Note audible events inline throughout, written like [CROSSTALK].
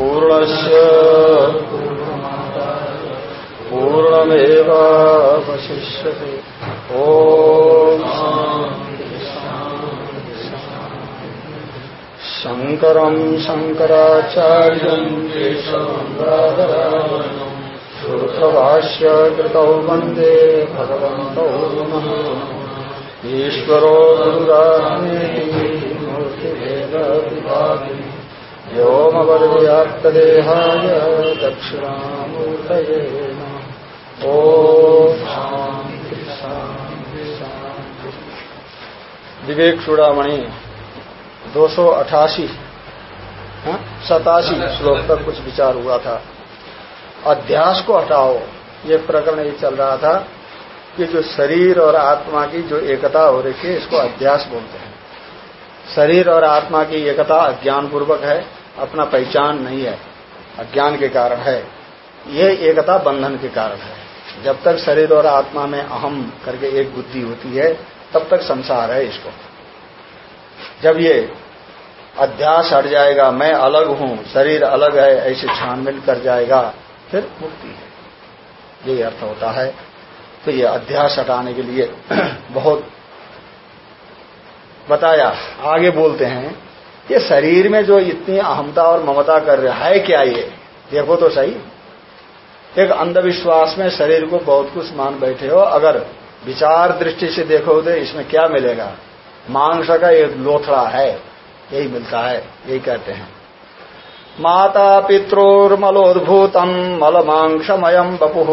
पूर्णस्य पूर्णमेवावशिष्यते। ॐ शङ्करम् शङ्कराचार्यम् सूत्रभाष्य कृतौ वंदे भगवन्तौ नमः। ईश्वरो गुरुरामेतिभेदविभागि व्योमवद्व्याप्तदेहाय दक्षिणामूर्तये विवेक चूड़ामणि दो सौ अठासी सतासी श्लोक तक कुछ विचार हुआ था। अध्यास को हटाओ, ये प्रकरण ये चल रहा था कि जो शरीर और आत्मा की जो एकता हो रही है, इसको अध्यास बोलते हैं। शरीर और आत्मा की एकता अज्ञान पूर्वक है अपना पहचान नहीं है, अज्ञान के कारण है। ये एकता बंधन के कारण है। जब तक शरीर और आत्मा में अहम करके एक बुद्धि होती है, तब तक संसार है इसको। जब ये अध्यास हट जाएगा, मैं अलग हूँ, शरीर अलग है, ऐसे छानबीन कर जाएगा, फिर मुक्ति है। यही अर्थ होता है। तो ये अध्यास हटाने के लिए [CLEARS THROAT] बहुत बताया। आगे बोलते हैं ये शरीर में जो इतनी अहमता और ममता कर रहा है क्या ये? देखो तो सही। एक अंधविश्वास में शरीर को बहुत कुछ मान बैठे हो। अगर विचार दृष्टि से देखो तो इसमें क्या मिलेगा? मांस का एक लोथड़ा है, यही मिलता है, यही कहते हैं। माता पित्रोर्मलोद्भूतम मल मलमांसमयम बपु।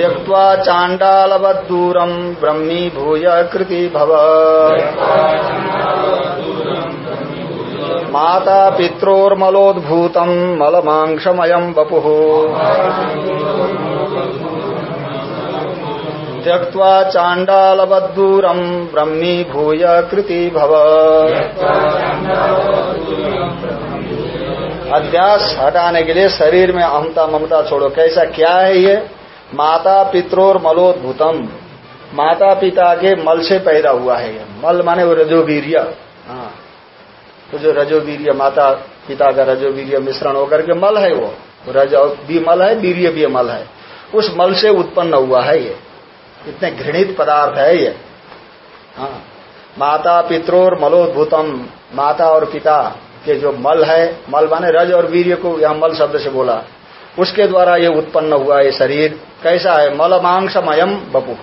त्यक्वा चाण्डालवद्दूरम् ब्रह्मी भूय कृति भव माता पित्रोर्मलोद्भूतम् मलमांसमयम् बपुः त्यक्त्वा ब्रह्मी भूय कृति भव अध्यास हटाने के लिए शरीर में अहमता ममता छोड़ो। कैसा क्या है ये? माता पित्रोर मलोद्भूतम माता पिता के मल से पैदा हुआ है मल माने वो रजोवीर्य हाँ। तो जो रजोवीर्य माता पिता का रजोवीर्य मिश्रण होकर के मल है वो। रज भी मल है वीर्य भी मल है। उस मल से उत्पन्न हुआ है ये। इतने घृणित पदार्थ है ये। हाँ। माता पित्रोर मलोद्भूतम माता और पिता के जो मल है, मल माने रज और वीर्य को यहाँ मल शब्द से बोला। उसके द्वारा ये उत्पन्न हुआ ये शरीर, कैसा है? मल मांसमयम बपु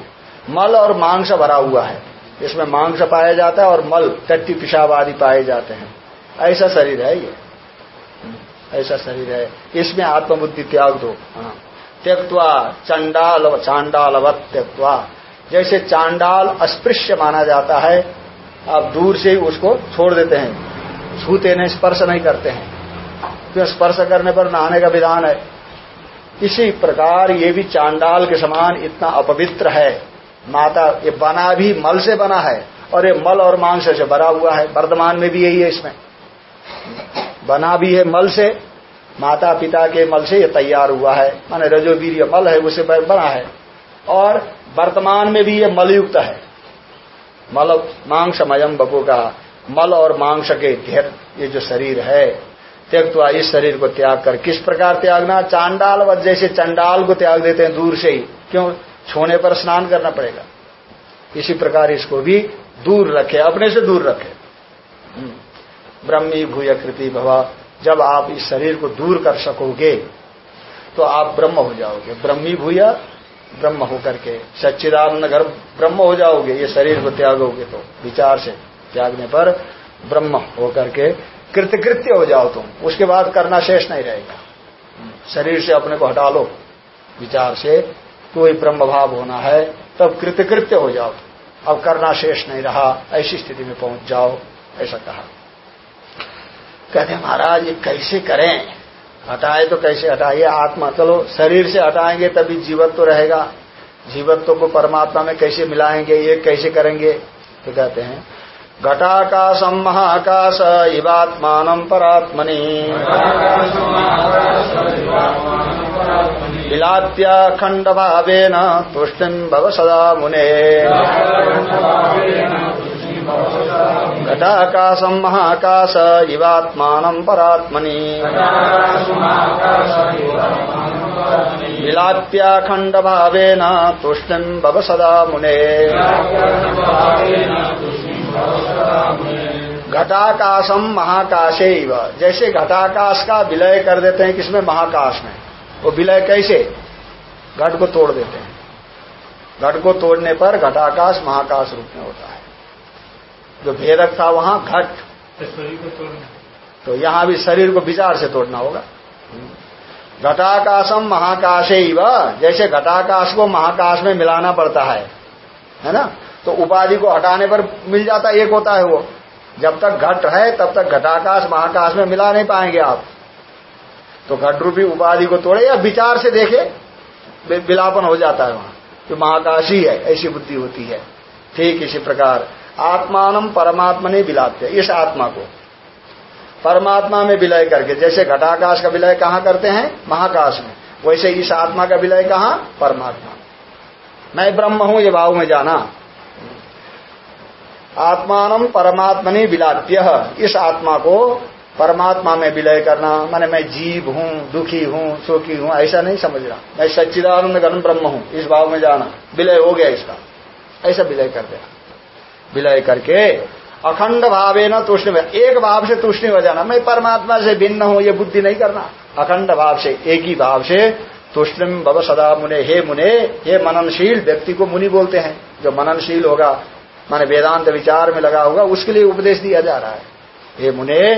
मल और मांस भरा हुआ है। इसमें मांस पाया जाता है और मल टट्टी पिशाब आदि पाए जाते हैं। ऐसा शरीर है ये। ऐसा शरीर है। इसमें आत्मबुद्धि त्याग दो। हाँ। त्यक्वा चंडाल चांडालवत त्यक्वा जैसे चांडाल अस्पृश्य माना जाता है, आप दूर से ही उसको छोड़ देते हैं। छूते नहीं, स्पर्श नहीं करते हैं। क्यों? स्पर्श करने पर नहाने का विधान है। इसी प्रकार ये भी चांडाल के समान इतना अपवित्र है। माता, ये बना भी मल से बना है और ये मल और मांस से भरा हुआ है। वर्तमान में भी यही है इसमें। बना भी है मल से, माता पिता के मल से ये तैयार हुआ है। माने रजोवीर मल है, उसे बना है। और वर्तमान में भी ये मलयुक्त है। मल मांसमयम बपू का मल और मांस के घेर, ये जो शरीर है त्यक तो इस शरीर को त्याग कर। किस प्रकार त्यागना? चांडाल व जैसे चंडाल को त्याग देते हैं दूर से ही। क्यों? छोने पर स्नान करना पड़ेगा। इसी प्रकार इसको भी दूर रखे, अपने से दूर रखे। ब्रह्मी भूय कृति भवा। जब आप इस शरीर को दूर कर सकोगे तो आप ब्रह्म हो जाओगे। ब्रह्मी भूय, ब्रह्म होकर के। सच्चिदानंद घर ब्रह्म हो जाओगे। ये शरीर को त्यागोगे तो। विचार से त्यागने पर ब्रह्म होकर के कृतकृत्य हो जाओ तुम। उसके बाद करना शेष नहीं रहेगा। शरीर से अपने को हटा लो। विचार से कोई ब्रह्म भाव होना है, तब कृतकृत्य हो जाओ। अब करना शेष नहीं रहा, ऐसी स्थिति में पहुँच जाओ, ऐसा कहा। कहते महाराज, ये कैसे करें? हटाए तो कैसे हटाइए? आत्मा, चलो, शरीर से हटाएँगे, तभी जीवत्व तो रहेगा। जीवत्व को परमात्मा में कैसे मिलाएँगे, ये कैसे करेंगे? तो कहते हैं घटाकाशम महाकाश इवात्मान परात्मनि। विलाप्याखंड भावेन तुष्टिम भव सदा मुने। घटाकाशम महाकाश इवात्मान परात्मनि। विलाप्याखंड भावेन तुष्टिम भव सदा मुने। घटाकाशम महाकाशे जैसे घटाकाश का विलय कर देते हैं किसमें? महाकाश में। वो विलय कैसे? घट को तोड़ देते हैं। घट को तोड़ने पर घटाकाश महाकाश रूप में होता है। जो भेदक था वहाँ घट। शरीर को तोड़ना तो यहाँ भी शरीर को विचार से तोड़ना होगा। घटाकाशम महाकाशे जैसे घटाकाश को महाकाश में मिलाना पड़ता है। है ना? तो उपाधि को हटाने पर मिल जाता एक होता है वो। जब तक घट है, तब तक घटाकाश, महाकाश में मिला नहीं पाएँगे आप। तो घट रूपी उपाधि को तोड़े या विचार से देखे विलापन हो जाता है वहाँ। जो महाकाश ही है ऐसी बुद्धि होती है। ठीक इसी प्रकार, आत्मान परमात्मा ने विलापते इस आत्मा को। परमात्मा में विलय करके, जैसे घटाकाश का विलय कहाँ करते हैं? महाकाश में। वैसे इस आत्मा का विलय कहाँ? परमात्मा मैं ब्रह्म हूँ, ये भाव में जाना। आत्मान परमात्मनि विलाप्य। इस आत्मा को परमात्मा में विलय करना, माने मैं जीव हूँ, दुखी हूँ, सुखी हूँ, ऐसा नहीं समझना। मैं सच्चिदानंद गण ब्रह्म हूँ, इस भाव में जाना। विलय हो गया इसका। ऐसा विलय कर देना। विलय करके अखंड भावे न तुष्ण एक भाव से तुष्णि हो जाना। मैं परमात्मा से भिन्न हूँ, ये बुद्धि नहीं करना। अखंड भाव से, एक ही भाव से तुष्णिम भव सदा मुने। हे मुने, हे मननशील व्यक्ति को मुनि बोलते हैं। जो मननशील होगा माने वेदांत विचार में लगा होगा, उसके लिए उपदेश दिया जा रहा है। हे मुने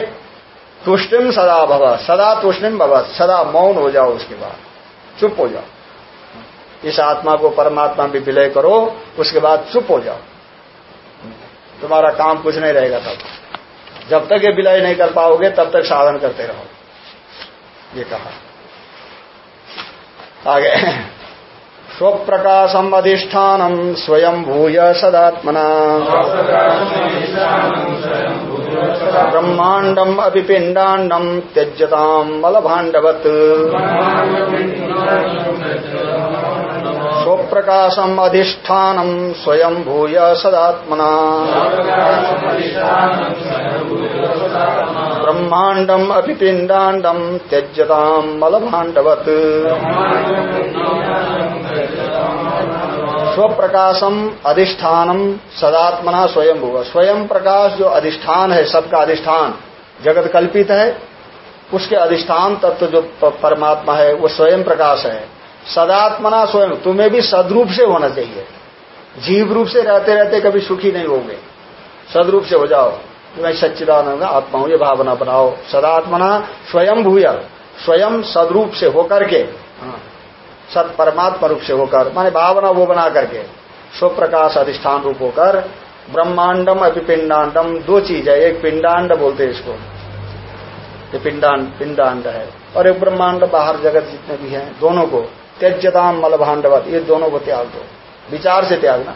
तुष्टिम सदा भव, सदा तुष्णिम भव, सदा मौन हो जाओ उसके बाद। चुप हो जाओ। इस आत्मा को परमात्मा में विलय करो, उसके बाद चुप हो जाओ। तुम्हारा काम कुछ नहीं रहेगा तब। जब तक ये विलय नहीं कर पाओगे, तब तक साधन करते रहो। ये कहा। आगे। स्वप्रकाशम अधिष्ठानम स्वयं भूय सदात्मना। ब्रह्मांडम अभिपिंडांडम त्यजताम बलभाण्डवत्। स्वप्रकाशम अधिष्ठानम स्वयं भूय सदात्मना। ब्रह्मांडम अभिपिंडांडम त्यजताम बलभाण्डवत् स्वप्रकाशम अधिष्ठानम सदात्मना स्वयं हुआ स्वयं प्रकाश जो अधिष्ठान है, सबका अधिष्ठान, जगत कल्पित है, उसके अधिष्ठान तत्व जो परमात्मा है, वो स्वयं प्रकाश है। सदात्मना स्वयं तुम्हें भी सदरूप से होना चाहिए। जीव रूप से रहते रहते कभी सुखी नहीं होंगे। सदरूप से हो जाओ। मैं सच्चिदानंद आत्मा हूँ ये भावना बनाओ। सदात्मना स्वयं भूय स्वयं सदरूप से होकर के हाँ, सत परमात्मा रूप से होकर माने भावना वो बना करके स्वप्रकाश अधिष्ठान रूप होकर ब्रह्मांडम अभी पिंडांडम दो चीज़ है एक पिंडांड बोलते हैं इसको। पिंडांड पिंडांड है। और एक ब्रह्मांड बाहर जगत जितने भी हैं दोनों को त्यज्यताम मल भांडवत ये दोनों को त्याग दो। विचार से त्यागना।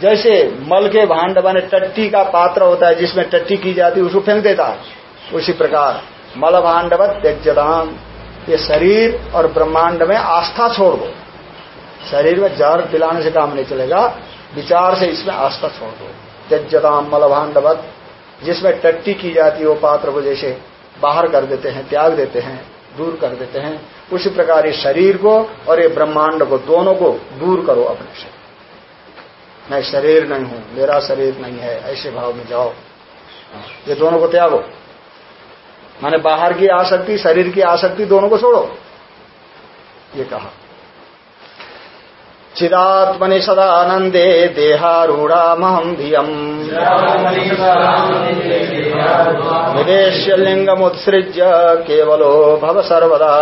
जैसे मल के भांड बने टट्टी का पात्र होता है, जिसमें टट्टी की जाती है उसको फेंक देता है। उसी प्रकार मल भांडवत त्यज्यताम ये शरीर और ब्रह्मांड में आस्था छोड़ दो। शरीर में जहर पिलाने से काम नहीं चलेगा, विचार से इसमें आस्था छोड़ दो। त्यज्यताम मल भांडवत जिसमें टट्टी की जाती है, वो पात्र को जैसे बाहर कर देते हैं, त्याग देते हैं दूर कर देते हैं। उसी प्रकार इस शरीर को और ये ब्रह्मांड को, दोनों को दूर करो अपने से मैं शरीर नहीं हूँ, मेरा शरीर नहीं है, ऐसे भाव में जाओ। ये दोनों को त्यागो। माने बाहर की आसक्ति, शरीर की आसक्ति दोनों को छोड़ो। ये कहा। चिदात्मनि सदानंदे देहारूढ़ामहम धियम निवेश्य लिंगमुत्सृज्य केवलो भव सर्वदा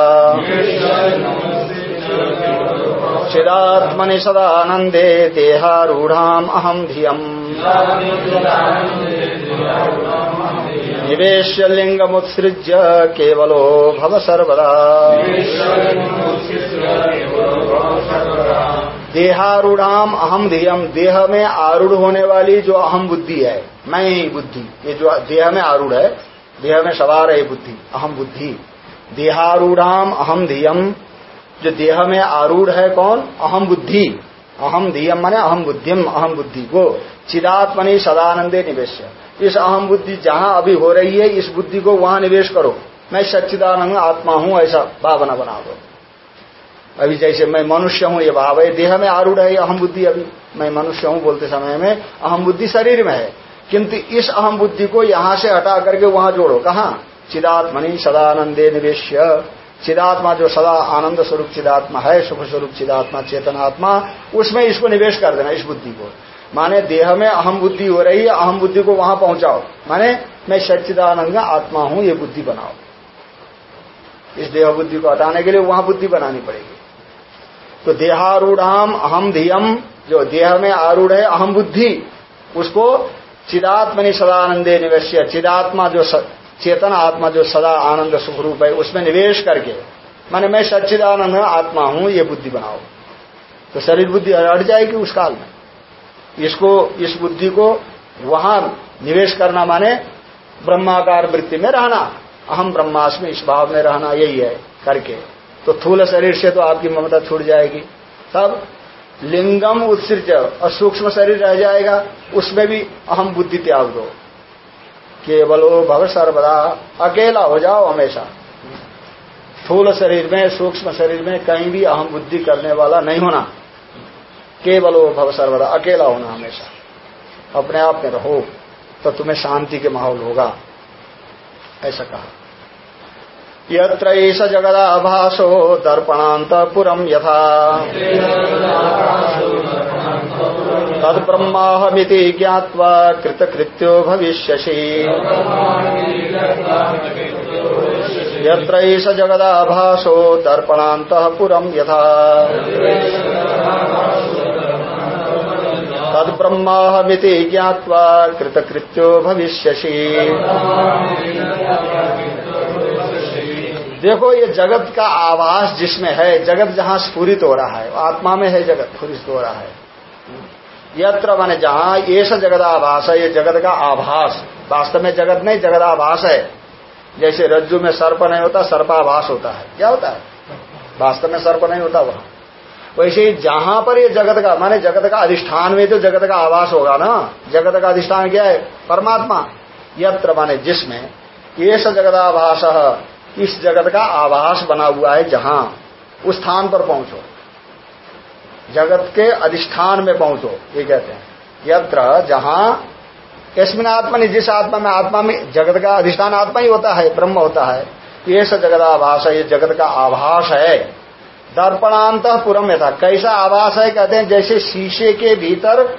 चिदात्मनि सदानंदे देहारूढ़ाम अहम धियम निवेश्य लिंगमुत्सृज्य केवलो भव सर्वदा देहारूढ़ाम अहम धियम देह में आरूढ़ होने वाली जो अहम बुद्धि है, मैं ही बुद्धि, ये जो देह में आरूढ़ है, देह में सवार है बुद्धि, अहम बुद्धि। देहारूढ़ाम अहम धियम जो देह में आरूढ़ है कौन? अहम बुद्धि। अहम धियम माने अहम बुद्धिम, अहम बुद्धि को। चिदात्मनि सदानंदे निवेश। इस अहम बुद्धि जहाँ अभी हो रही है, इस बुद्धि को वहाँ निवेश करो। मैं सच्चिदानंद आत्मा हूँ, ऐसा भावना बना दो अभी जैसे मैं मनुष्य हूँ, ये भाव है देह में आरूढ़ है अहम बुद्धि अभी। मैं मनुष्य हूँ बोलते समय में, अहम बुद्धि शरीर में है। किंतु इस अहम बुद्धि को यहाँ से हटा करके वहाँ जोड़ो। कहा? चिदात्मनि सदानंदे निवेश चिदात्मा जो सदा आनंद स्वरूप चिदात्मा है सुख स्वरूप चिदात्मा, चेतनात्मा, उसमें इसको निवेश कर देना, इस बुद्धि को। माने देह में अहम बुद्धि हो रही है, अहम बुद्धि को वहाँ पहुंचाओ। माने मैं सच्चिदानंद आत्मा हूँ, ये बुद्धि बनाओ। इस देह बुद्धि को हटाने के लिए वहाँ बुद्धि बनानी पड़ेगी। तो देहारूढ़ अहम धियम, जो देह में आरूढ़ है, अहम बुद्धि, उसको चिदात्मनि सदानंदे निवेश चिदात्मा जो चेतन आत्मा जो सदा आनंद सुखरूप है, उसमें निवेश करके, माने मैं सच्चिदानंद आत्मा हूँ, ये बुद्धि बनाओ। तो शरीर बुद्धि हट जाएगी उस काल में। इसको, इस बुद्धि को वहाँ निवेश करना माने ब्रह्माकार वृत्ति में रहना, अहम ब्रह्मास्म इस भाव में रहना, यही है, करके। तो थूल शरीर से तो आपकी ममता छूट जाएगी। तब लिंगम उत्सृज और सूक्ष्म शरीर रह जाएगा, उसमें भी अहम बुद्धि त्याग दो। केवल भव सर्वदा, अकेला हो जाओ हमेशा। थूल शरीर में, सूक्ष्म शरीर में कहीं भी अहम बुद्धि करने वाला नहीं होना। केवल भव सर्वदा, अकेला होना हमेशा। अपने आप में रहो तो तुम्हें शांति के माहौल होगा। ऐसा कहा। यत्र एष जगदाभासो दर्पणान्तपुरम् यथा। तद्ब्रह्माहमिति ज्ञात्वा कृतकृत्यो भविष्यसि। यत्र जगदाभासो दर्पणान्तपुरम् यथा। तद्ब्रह्माहमिति ज्ञात्वा कृतकृत्यो भविष्यसि। देखो, ये जगत का आवास जिसमें है, जगत जहाँ स्फूरित हो रहा है आत्मा में है जगत, स्फूरित हो रहा है। यत्र माने जहाँ, ये जगत आभास है, ये जगत का आभास। वास्तव में जगत नहीं जगत आभास है। जैसे रज्जु में सर्प नहीं होता, सर्पाभास होता है। क्या होता है? वास्तव में सर्प नहीं होता वहाँ। वैसे ही जहाँ पर ये जगत का, माने जगत का अधिष्ठान में तो जगत का आवास होगा ना। जगत का अधिष्ठान क्या है? परमात्मा। यत्र माने जिसमें, ये जगदाभास इस जगत का आवास बना हुआ है जहाँ उस स्थान पर पहुंचो। जगत के अधिष्ठान में पहुंचो ये कहते हैं। यत्र जहाँ यशमिन आत्मा ने जिस आत्मा में आत्मा में जगत का अधिष्ठान आत्मा ही होता है ब्रह्म होता है ये स जगदाभास है ये जगत का आभास है। दर्पणांत पुरम में था कैसा आभास है कहते हैं जैसे शीशे के भीतर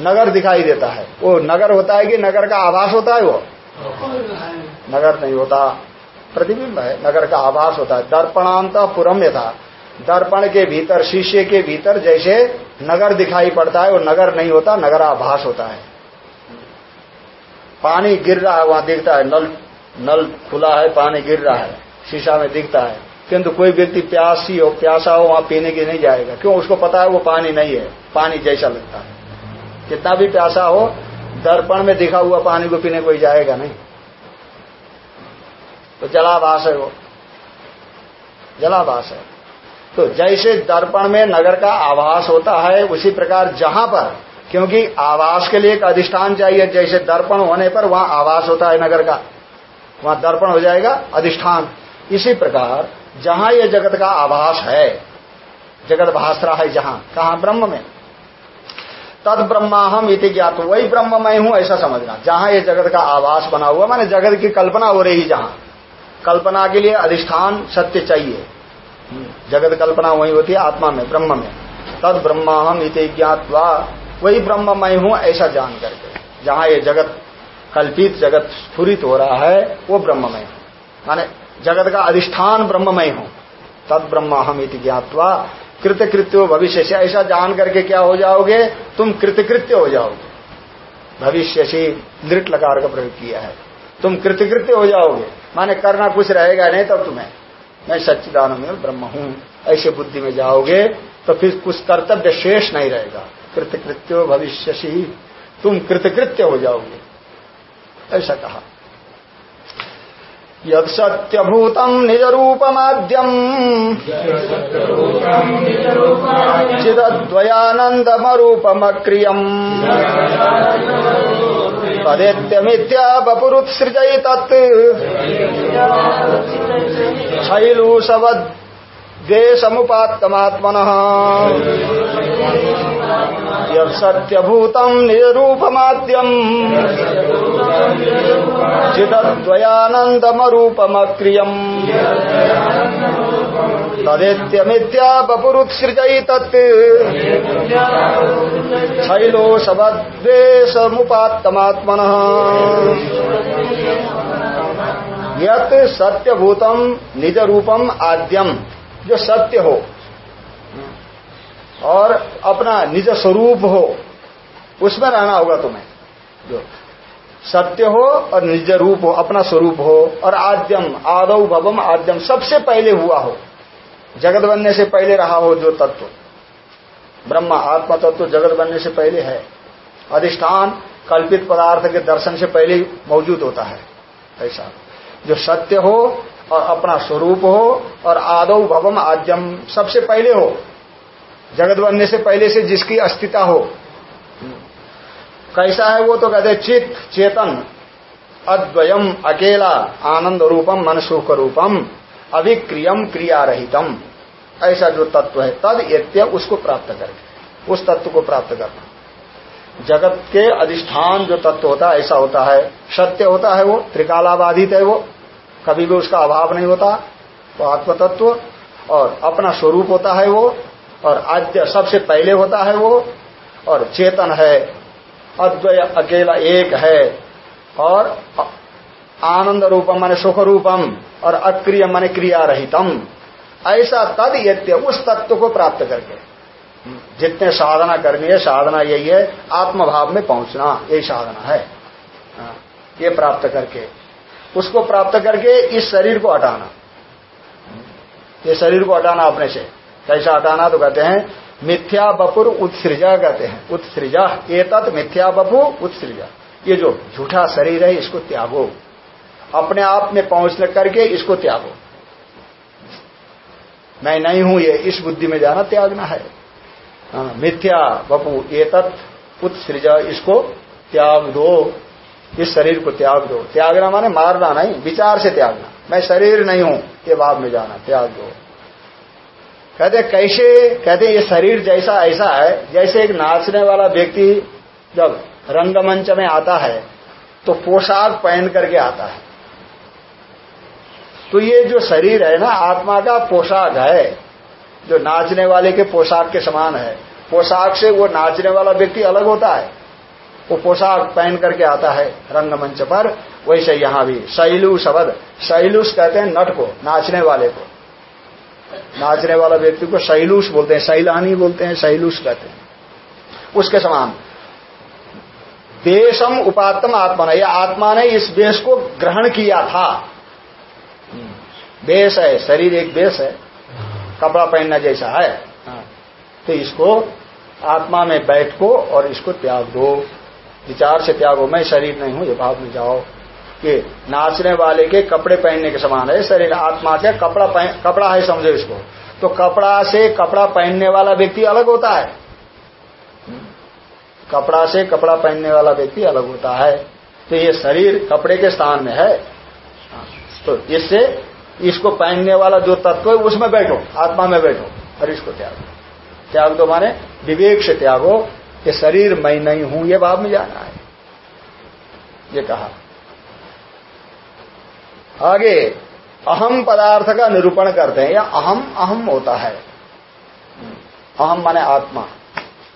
नगर दिखाई देता है। वो नगर होता है कि नगर का आभास होता है वो? नगर नहीं होता। प्रतिबिंब है, नगर का आभास होता है। दर्पणांत पुरम में था दर्पण के भीतर शीशे के भीतर जैसे नगर दिखाई पड़ता है, वो नगर नहीं होता नगर आभास होता है। पानी गिर रहा है, वहाँ दिखता है, नल नल खुला है, पानी गिर रहा है, शीशा में दिखता है। किंतु कोई व्यक्ति प्यासी हो, प्यासा हो, वहाँ पीने के नहीं जाएगा। क्यों? उसको पता है वो पानी नहीं है, पानी जैसा लगता है। कितना भी प्यासा हो, दर्पण में दिखा हुआ पानी को पीने कोई जाएगा नहीं। तो जलाभास है वो। जलाभास है। तो जैसे दर्पण में नगर का आवास होता है, उसी प्रकार जहाँ पर, क्योंकि आवास के लिए एक अधिष्ठान चाहिए, जैसे दर्पण होने पर वहाँ आवास होता है नगर का। वहाँ दर्पण हो जाएगा, अधिष्ठान। इसी प्रकार, जहाँ यह जगत का आवास है, जगत भाष रहा है जहाँ, कहा? ब्रह्म में। तद ब्रह्माहम इति ज्ञात। वही ब्रह्म मैं हूँ, ऐसा समझना। जहाँ ये जगत का आवास बना हुआ, माने जगत की कल्पना हो रही जहाँ। कल्पना के लिए अधिष्ठान सत्य चाहिए। जगत कल्पना वही होती है, आत्मा में, ब्रह्म में। तद ब्रह्माहम इति ज्ञातवा, वही ब्रह्म मैं हूँ ऐसा जान करके। जहाँ ये जगत, कल्पित जगत स्फुरित हो रहा है, वो ब्रह्ममय हूँ माने जगत का अधिष्ठान ब्रह्ममय हूँ। तद ब्रह्माहम इति ज्ञातवा, कृतकृत्यो भविष्य से ऐसा जान करके क्या हो जाओगे? तुम कृतकृत्य हो जाओगे। भविष्य से दृढ़ लकार का प्रयोग किया है। तुम कृतकृत्य हो जाओगे। माने करना कुछ रहेगा नहीं तब तुम्हें। मैं सच्चिदानंद ब्रह्म हूँ, ऐसे बुद्धि में जाओगे तो फिर कुछ कर्तव्य शेष नहीं रहेगा। कृतकृत्यो भविष्य तुम कृतकृत्य हो जाओगे। ऐसा कहा। यद सत्यभूतम निज रूपमाद्यम चिदद्वयानंदमरूपमक्रियम तदेत्यमिथ्या बपुरुत्सृजै तत् शैलूषवद्वेषमुपात्तमात्मनः यत् सत्यभूतम् निजरूपमाद्यम् चिदद्वयानन्दमरूपमक्रियम्। तदेत्यमिथ्या बपुरुत्सृजै तत् शैलोषवद्वेषमुपात्तमात्मनः यत सत्यभूतम निज रूपम आद्यम जो सत्य हो, और अपना निज स्वरूप हो, उसमें रहना होगा तुम्हें। जो सत्य हो और निज रूप हो, अपना स्वरूप हो, और आद्यम आदव भवम आद्यम, सबसे पहले हुआ हो। जगत बनने से पहले रहा हो जो तत्व। ब्रह्म, आत्मा तत्व जगत बनने से पहले है। अधिष्ठान कल्पित पदार्थ के दर्शन से पहले मौजूद होता है। ऐसा। जो सत्य हो और अपना स्वरूप हो और आदव भवम आद्यम सबसे पहले हो। जगत बनने से पहले से जिसकी अस्तित्व हो। कैसा है वो तो कहते चित, चेतन, अद्वयम, अकेला, आनंद रूपम, मन सुख रूपम। अभिक्रियम क्रिया रहितम ऐसा जो तत्व है, तद यत्य उसको प्राप्त करके, उस तत्व को प्राप्त करना। जगत के अधिष्ठान जो तत्व होता है, ऐसा होता है। सत्य होता है वो, त्रिकालाबाधित है वो। कभी भी उसका अभाव नहीं होता तो आत्म तत्व और अपना स्वरूप होता है वो, और आद्य सबसे पहले होता है वो, और चेतन है, अद्वय अकेला एक है, और आनंद रूपम माने सुख रूपम और अक्रिय माने क्रिया रहितम ऐसा तद यत्य उस तत्व को प्राप्त करके। जितने साधना करनी है साधना यही है आत्मभाव में पहुँचना यही साधना है। हाँ, ये प्राप्त करके। उसको प्राप्त करके इस शरीर को हटाना। ये शरीर को हटाना अपने से। कैसा हटाना? तो कहते हैं मिथ्या बपुर उत्सृजा कहते हैं। उत्सृजा ये तत् मिथ्या बपु उत्सृजा। ये जो झूठा शरीर है इसको त्यागो। अपने आप में पहुँचने करके इसको त्यागो। मैं नहीं हूँ ये इस बुद्धि में जाना त्यागना है। हाँ, मिथ्या बपू ये तत् इसको त्याग दो। इस शरीर को त्याग दो। त्यागना माने मारना नहीं विचार से त्यागना। मैं शरीर नहीं हूँ ये भाव में जाना त्याग दो। कहते कैसे कहते ये शरीर जैसा ऐसा है जैसे एक नाचने वाला व्यक्ति जब रंगमंच में आता है तो पोशाक पहन करके आता है। तो ये जो शरीर है ना, आत्मा का पोशाक है, जो नाचने वाले के पोशाक के समान है। पोशाक से वो नाचने वाला व्यक्ति अलग होता है। वो पोशाक पहन करके आता है रंगमंच पर, वैसे यहाँ भी, शैलू शब्द। शैलूस कहते हैं नट को, नाचने वाले को। नाचने वाला व्यक्ति को शैलूस बोलते हैं, शैलानी बोलते हैं, शैलूस कहते हैं। उसके समान, देशम उपात्म आत्मा ने यह आत्मा ने इस देश को ग्रहण किया था। वेश है शरीर एक बेस है कपड़ा पहनना जैसा है। हाँ। तो इसको आत्मा में बैठ को और इसको त्याग दो। विचार से त्यागो मैं शरीर नहीं हूँ ये भाव में जाओ ये नाचने वाले के कपड़े पहनने के समान है शरीर आत्मा के कपड़ा पहन, कपड़ा है समझो इसको। तो कपड़ा से कपड़ा पहनने वाला व्यक्ति अलग होता है। कपड़ा से कपड़ा पहनने वाला व्यक्ति अलग होता है। तो ये शरीर कपड़े के स्थान में है। तो इससे इसको पहनने वाला जो तत्व है, उसमें बैठो, आत्मा में बैठो। और इसको त्यागो त्याग दो माने विवेक से त्यागो कि शरीर मैं नहीं हूँ, ये भाव में जाना है। ये कहा। आगे, अहम पदार्थ का निरूपण करते हैं। या अहम अहम होता है। अहम माने आत्मा।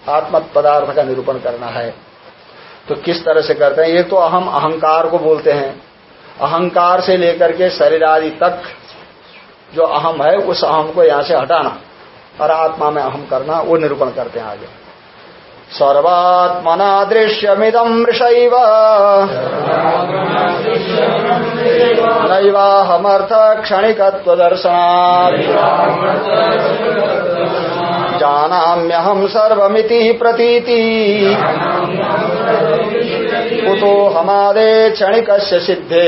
आत्म पदार्थ का निरूपण करना है। तो किस तरह से करते हैं? ये तो अहम, अहंकार को बोलते हैं। अहंकार से लेकर के शरीर आदि तक जो अहम है, उस अहम को यहाँ से हटाना, और आत्मा में अहम करना, वो निरूपण करते हैं आगे। सर्वात्मना दृश्यमिदं मृषैव नैवाहमर्थ क्षणिकत्वदर्शनात् जानाम्यहं सर्वमिति प्रतीति। कुतो हमादे क्षणिक सिद्धे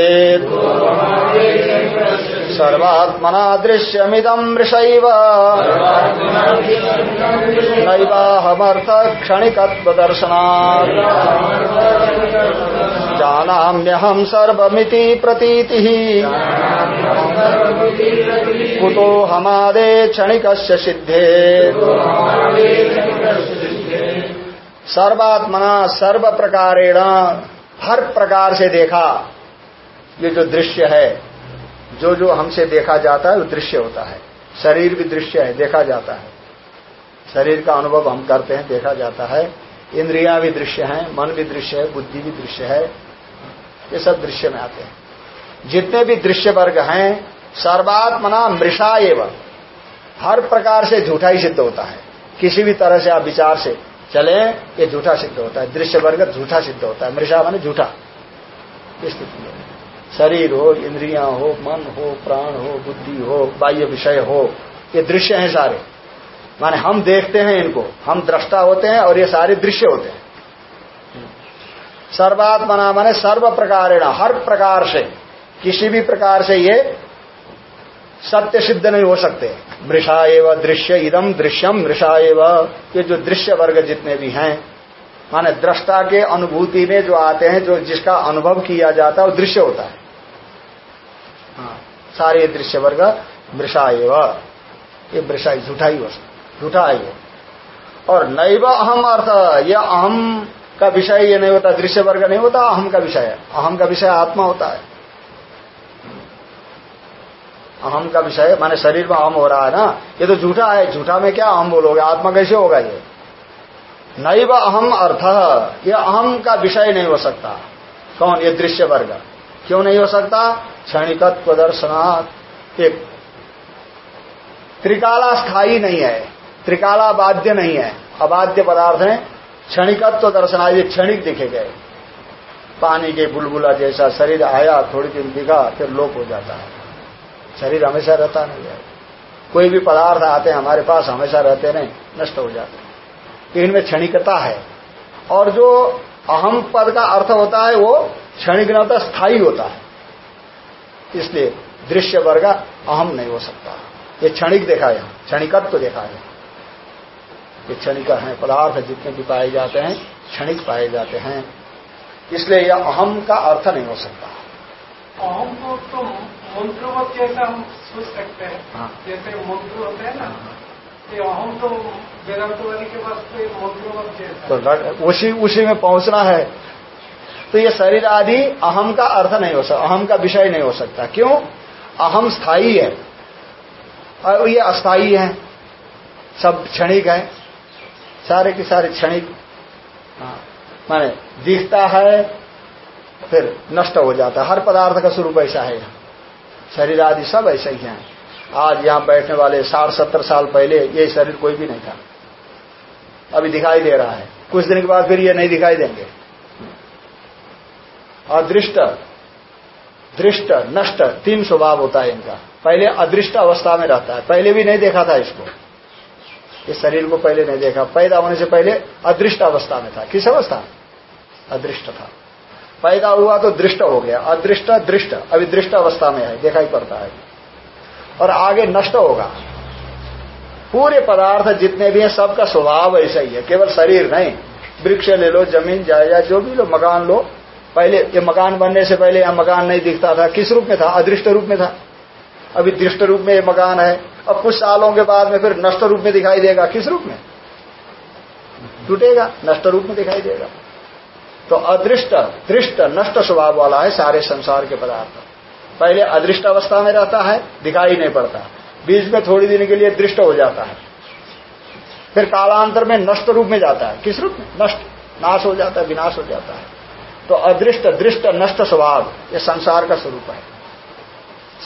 सर्वात्मना दृश्यमिदं मृषैव नैवाहमर्थ क्षणिकत्वदर्शनात् जानाम्यहं सर्वमिति प्रतीतिः। कुतो हमादे क्षणिकस्य सिद्धे सर्वात्मना सर्व प्रकारेण हर प्रकार से देखा। ये जो दृश्य है, जो जो हमसे देखा जाता है, वो दृश्य होता है। शरीर भी दृश्य है, देखा जाता है। शरीर का अनुभव हम करते हैं, देखा जाता है। इंद्रियाँ भी दृश्य हैं, मन भी दृश्य है, बुद्धि भी दृश्य है। ये सब दृश्य में आते हैं। जितने भी दृश्य वर्ग हैं, सर्वात्मना मृषा एवं। हर प्रकार से झूठा ही सिद्ध होता है। किसी भी तरह से आप विचार से चले, ये झूठा सिद्ध होता है। दृश्य वर्ग झूठा सिद्ध होता है। मृषा माने झूठा। स्थिति में शरीर हो, इंद्रियाँ हो, मन हो, प्राण हो, बुद्धि हो, बाह्य विषय हो, ये दृश्य हैं सारे। माने हम देखते हैं इनको। हम दृष्टा होते हैं और ये सारे दृश्य होते हैं। सर्वात्मना माने सर्व प्रकार हर प्रकार से, किसी भी प्रकार से ये सत्य सिद्ध नहीं हो सकते। मृषा एवं दृश्य इदम दृश्यम मृषा एवं। ये जो दृश्य वर्ग जितने भी हैं माने दृष्टा के अनुभूति में जो आते हैं जो जिसका अनुभव किया जाता है वो दृश्य होता है। हाँ, सारे दृश्य वर्ग मृषा एवं। ये मृषा झूठा ही हो झूठा ही हो। और नैव अहम अर्थ यह अहम का विषय ये नहीं होता दृश्य वर्ग नहीं होता अहम का विषय। अहम का विषय आत्मा होता है। अहम का विषय, माने शरीर में अहम हो रहा है ना? ये तो झूठा है। झूठा में क्या अहम बोलोगे? आत्मा कैसे होगा ये? नैव अहम अर्थ। ये अहम का विषय नहीं हो सकता। कौन? ये दृश्य वर्ग। क्यों नहीं हो सकता? क्षणिकत्व दर्शनात्। एक त्रिकाला स्थायी नहीं है। त्रिकाला बाध्य नहीं है। अबाध्य पदार्थ है। क्षणिकत्व दर्शना ये क्षणिक दिखे गए। पानी के बुलबुला जैसा शरीर आया, थोड़ी दिन दिखा, फिर लोप हो जाता है। शरीर हमेशा रहता नहीं है। कोई भी पदार्थ आते हैं, हमारे पास हमेशा रहते नहीं, नष्ट हो जाते हैं। इनमें क्षणिकता है। और जो अहम पद का अर्थ होता है, वो क्षणिक न होता स्थायी होता है। इसलिए दृश्य वर्ग अहम नहीं हो सकता। ये क्षणिक देखा यहाँ क्षणिकत्व तो देखा है ये क्षणिक है, पदार्थ जितने भी पाए जाते हैं, क्षणिक पाए जाते हैं। इसलिए यह अहम का अर्थ नहीं हो सकता। अहम को तो मंत्रवत जैसा हम सोच सकते हैं? हाँ। जैसे मंत्र होते हैं ना ये अहम तो वेदांत वाले के पास तो जैसा तो उसी उसी में पहुँचना है। तो ये शरीर आदि अहम का अर्थ नहीं हो सकता अहम का विषय नहीं हो सकता। क्यों? अहम स्थायी है। और ये अस्थाई है। सब क्षणिक है। सारे के सारे क्षणिक हाँ, माने दिखता है फिर नष्ट हो जाता है। हर पदार्थ का स्वरूप ऐसा है। शरीर आदि सब ऐसे ही है। आज यहाँ बैठने वाले साठ, सत्तर साल पहले ये शरीर कोई भी नहीं था। अभी दिखाई दे रहा है। कुछ दिन के बाद फिर ये नहीं दिखाई देंगे। अदृष्ट, दृष्ट, नष्ट तीन स्वभाव होता है इनका। पहले अदृष्ट अवस्था में रहता है। पहले भी नहीं देखा था इसको। इस शरीर को पहले नहीं देखा। पैदा होने से पहले अदृष्ट अवस्था में था। किस अवस्था? अदृष्ट था। पैदा हुआ तो दृष्ट हो गया। अदृष्ट दृष्ट, अभी दृष्ट अवस्था में है, दिखाई पड़ता है। और आगे नष्ट होगा। पूरे पदार्थ जितने भी हैं, सबका स्वभाव ऐसा ही है, केवल शरीर नहीं। वृक्ष ले लो, ज़मीन, जायजा, जो भी लो, मकान लो। पहले, ये मकान बनने से पहले यह मकान नहीं दिखता था। किस रूप में था? अदृष्ट रूप में था। अभी दृष्ट रूप में ये मकान है। अब कुछ सालों के बाद में फिर नष्ट रूप में दिखाई देगा। किस रूप में? टूटेगा, नष्ट रूप में दिखाई देगा। तो अदृष्ट, दृष्ट, नष्ट स्वभाव वाला है सारे संसार के पदार्थ। पहले अदृष्ट अवस्था में रहता है, दिखाई नहीं पड़ता। बीच में थोड़ी दिन के लिए दृष्ट हो जाता है। फिर कालांतर में नष्ट रूप में जाता है। किस रूप में? नष्ट। नाश हो जाता है, विनाश हो जाता है। तो अदृष्ट, दृष्ट, नष्ट स्वभाव, ये संसार का स्वरूप है।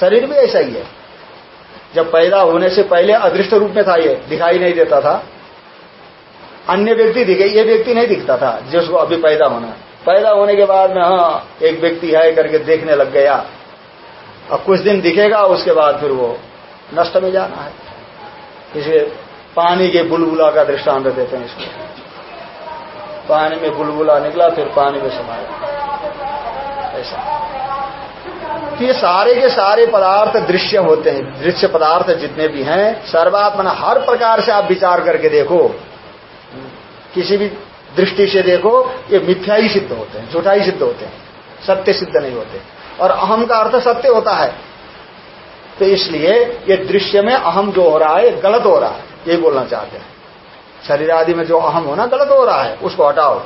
शरीर भी ऐसा ही है। जब पैदा होने से पहले अदृष्ट रूप में था ये, दिखाई नहीं देता था। अन्य व्यक्ति दिखे, ये व्यक्ति नहीं दिखता था, जिसको अभी पैदा होना पैदा होने के बाद में हाँ एक व्यक्ति है करके देखने लग गया। अब कुछ दिन दिखेगा, उसके बाद फिर वो नष्ट में जाना है। इसलिए पानी के बुलबुला का दृष्टांत देते हैं इसको। पानी में बुलबुला निकला, फिर पानी में समाया। ऐसा। तो ये सारे के सारे पदार्थ दृश्य होते हैं। दृश्य पदार्थ जितने भी हैं, सर्वात्मना हर प्रकार से आप विचार करके देखो। किसी भी दृष्टि से देखो, ये मिथ्या ही सिद्ध होते हैं, झूठा ही सिद्ध होते हैं, सत्य सिद्ध नहीं होते। और अहम का अर्थ सत्य होता है। तो इसलिए ये दृश्य में अहम जो हो रहा है गलत हो रहा है, यही बोलना चाहते हैं। शरीर आदि में जो अहम होना गलत हो रहा है, उसको हटाओ।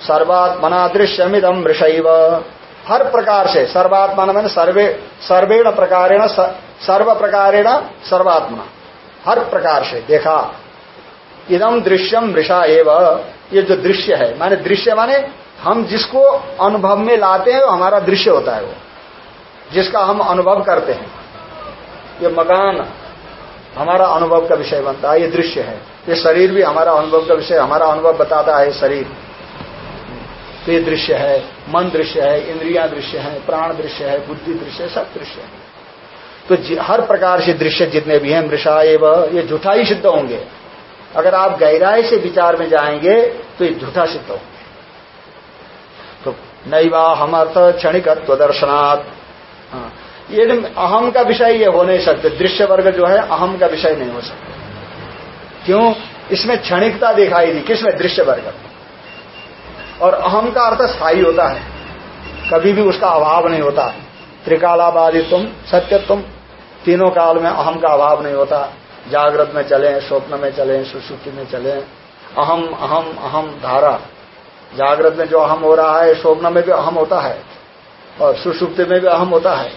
सर्वात्मना दृश्यमिदम ऋषैव। हर प्रकार से, सर्वात्मा मैंने सर्वे, सर्वेण प्रकारेण सर्व प्रकारेण सर्वात्मा हर प्रकार से देखा। इदम दृश्यम ऋषा एव, ये जो दृश्य है। माने दृश्य माने हम जिसको अनुभव में लाते हैं, वो हमारा दृश्य होता है वो, जिसका हम अनुभव करते हैं। ये मकान हमारा अनुभव का विषय बनता है, ये दृश्य है। ये शरीर भी हमारा अनुभव का विषय, हमारा अनुभव बताता है शरीर। तो ये दृश्य है, मन दृश्य है, इंद्रिया दृश्य है, प्राण दृश्य है, बुद्धि दृश्य है, सब दृश्य है। तो हर प्रकार से दृश्य जितने भी हैं, मृषा एवं, ये झूठा ही सिद्ध होंगे। अगर आप गहराई से विचार में जाएँगे तो ये झूठा सिद्ध हो तो नहीं नैवा हम अर्थ क्षणिकत्व दर्शनात्। हाँ, ये अहम का विषय ये हो नहीं सकते। दृश्य वर्ग जो है अहम का विषय नहीं हो सकता। क्यों? इसमें क्षणिकता दिखाई दी। किसमें? दृश्य वर्ग। और अहम का अर्थ स्थायी होता है। कभी भी उसका अभाव नहीं होता। त्रिकालाबादी तुम सत्य तुम तीनों काल में अहम का अभाव नहीं होता। जागृत में चले, स्वप्न में चले सुसुप्ति में चले। अहम अहम अहम धारा। जागृत में जो अहम हो रहा है, स्वप्न में भी अहम होता है और सुसुप्ति में भी अहम होता है।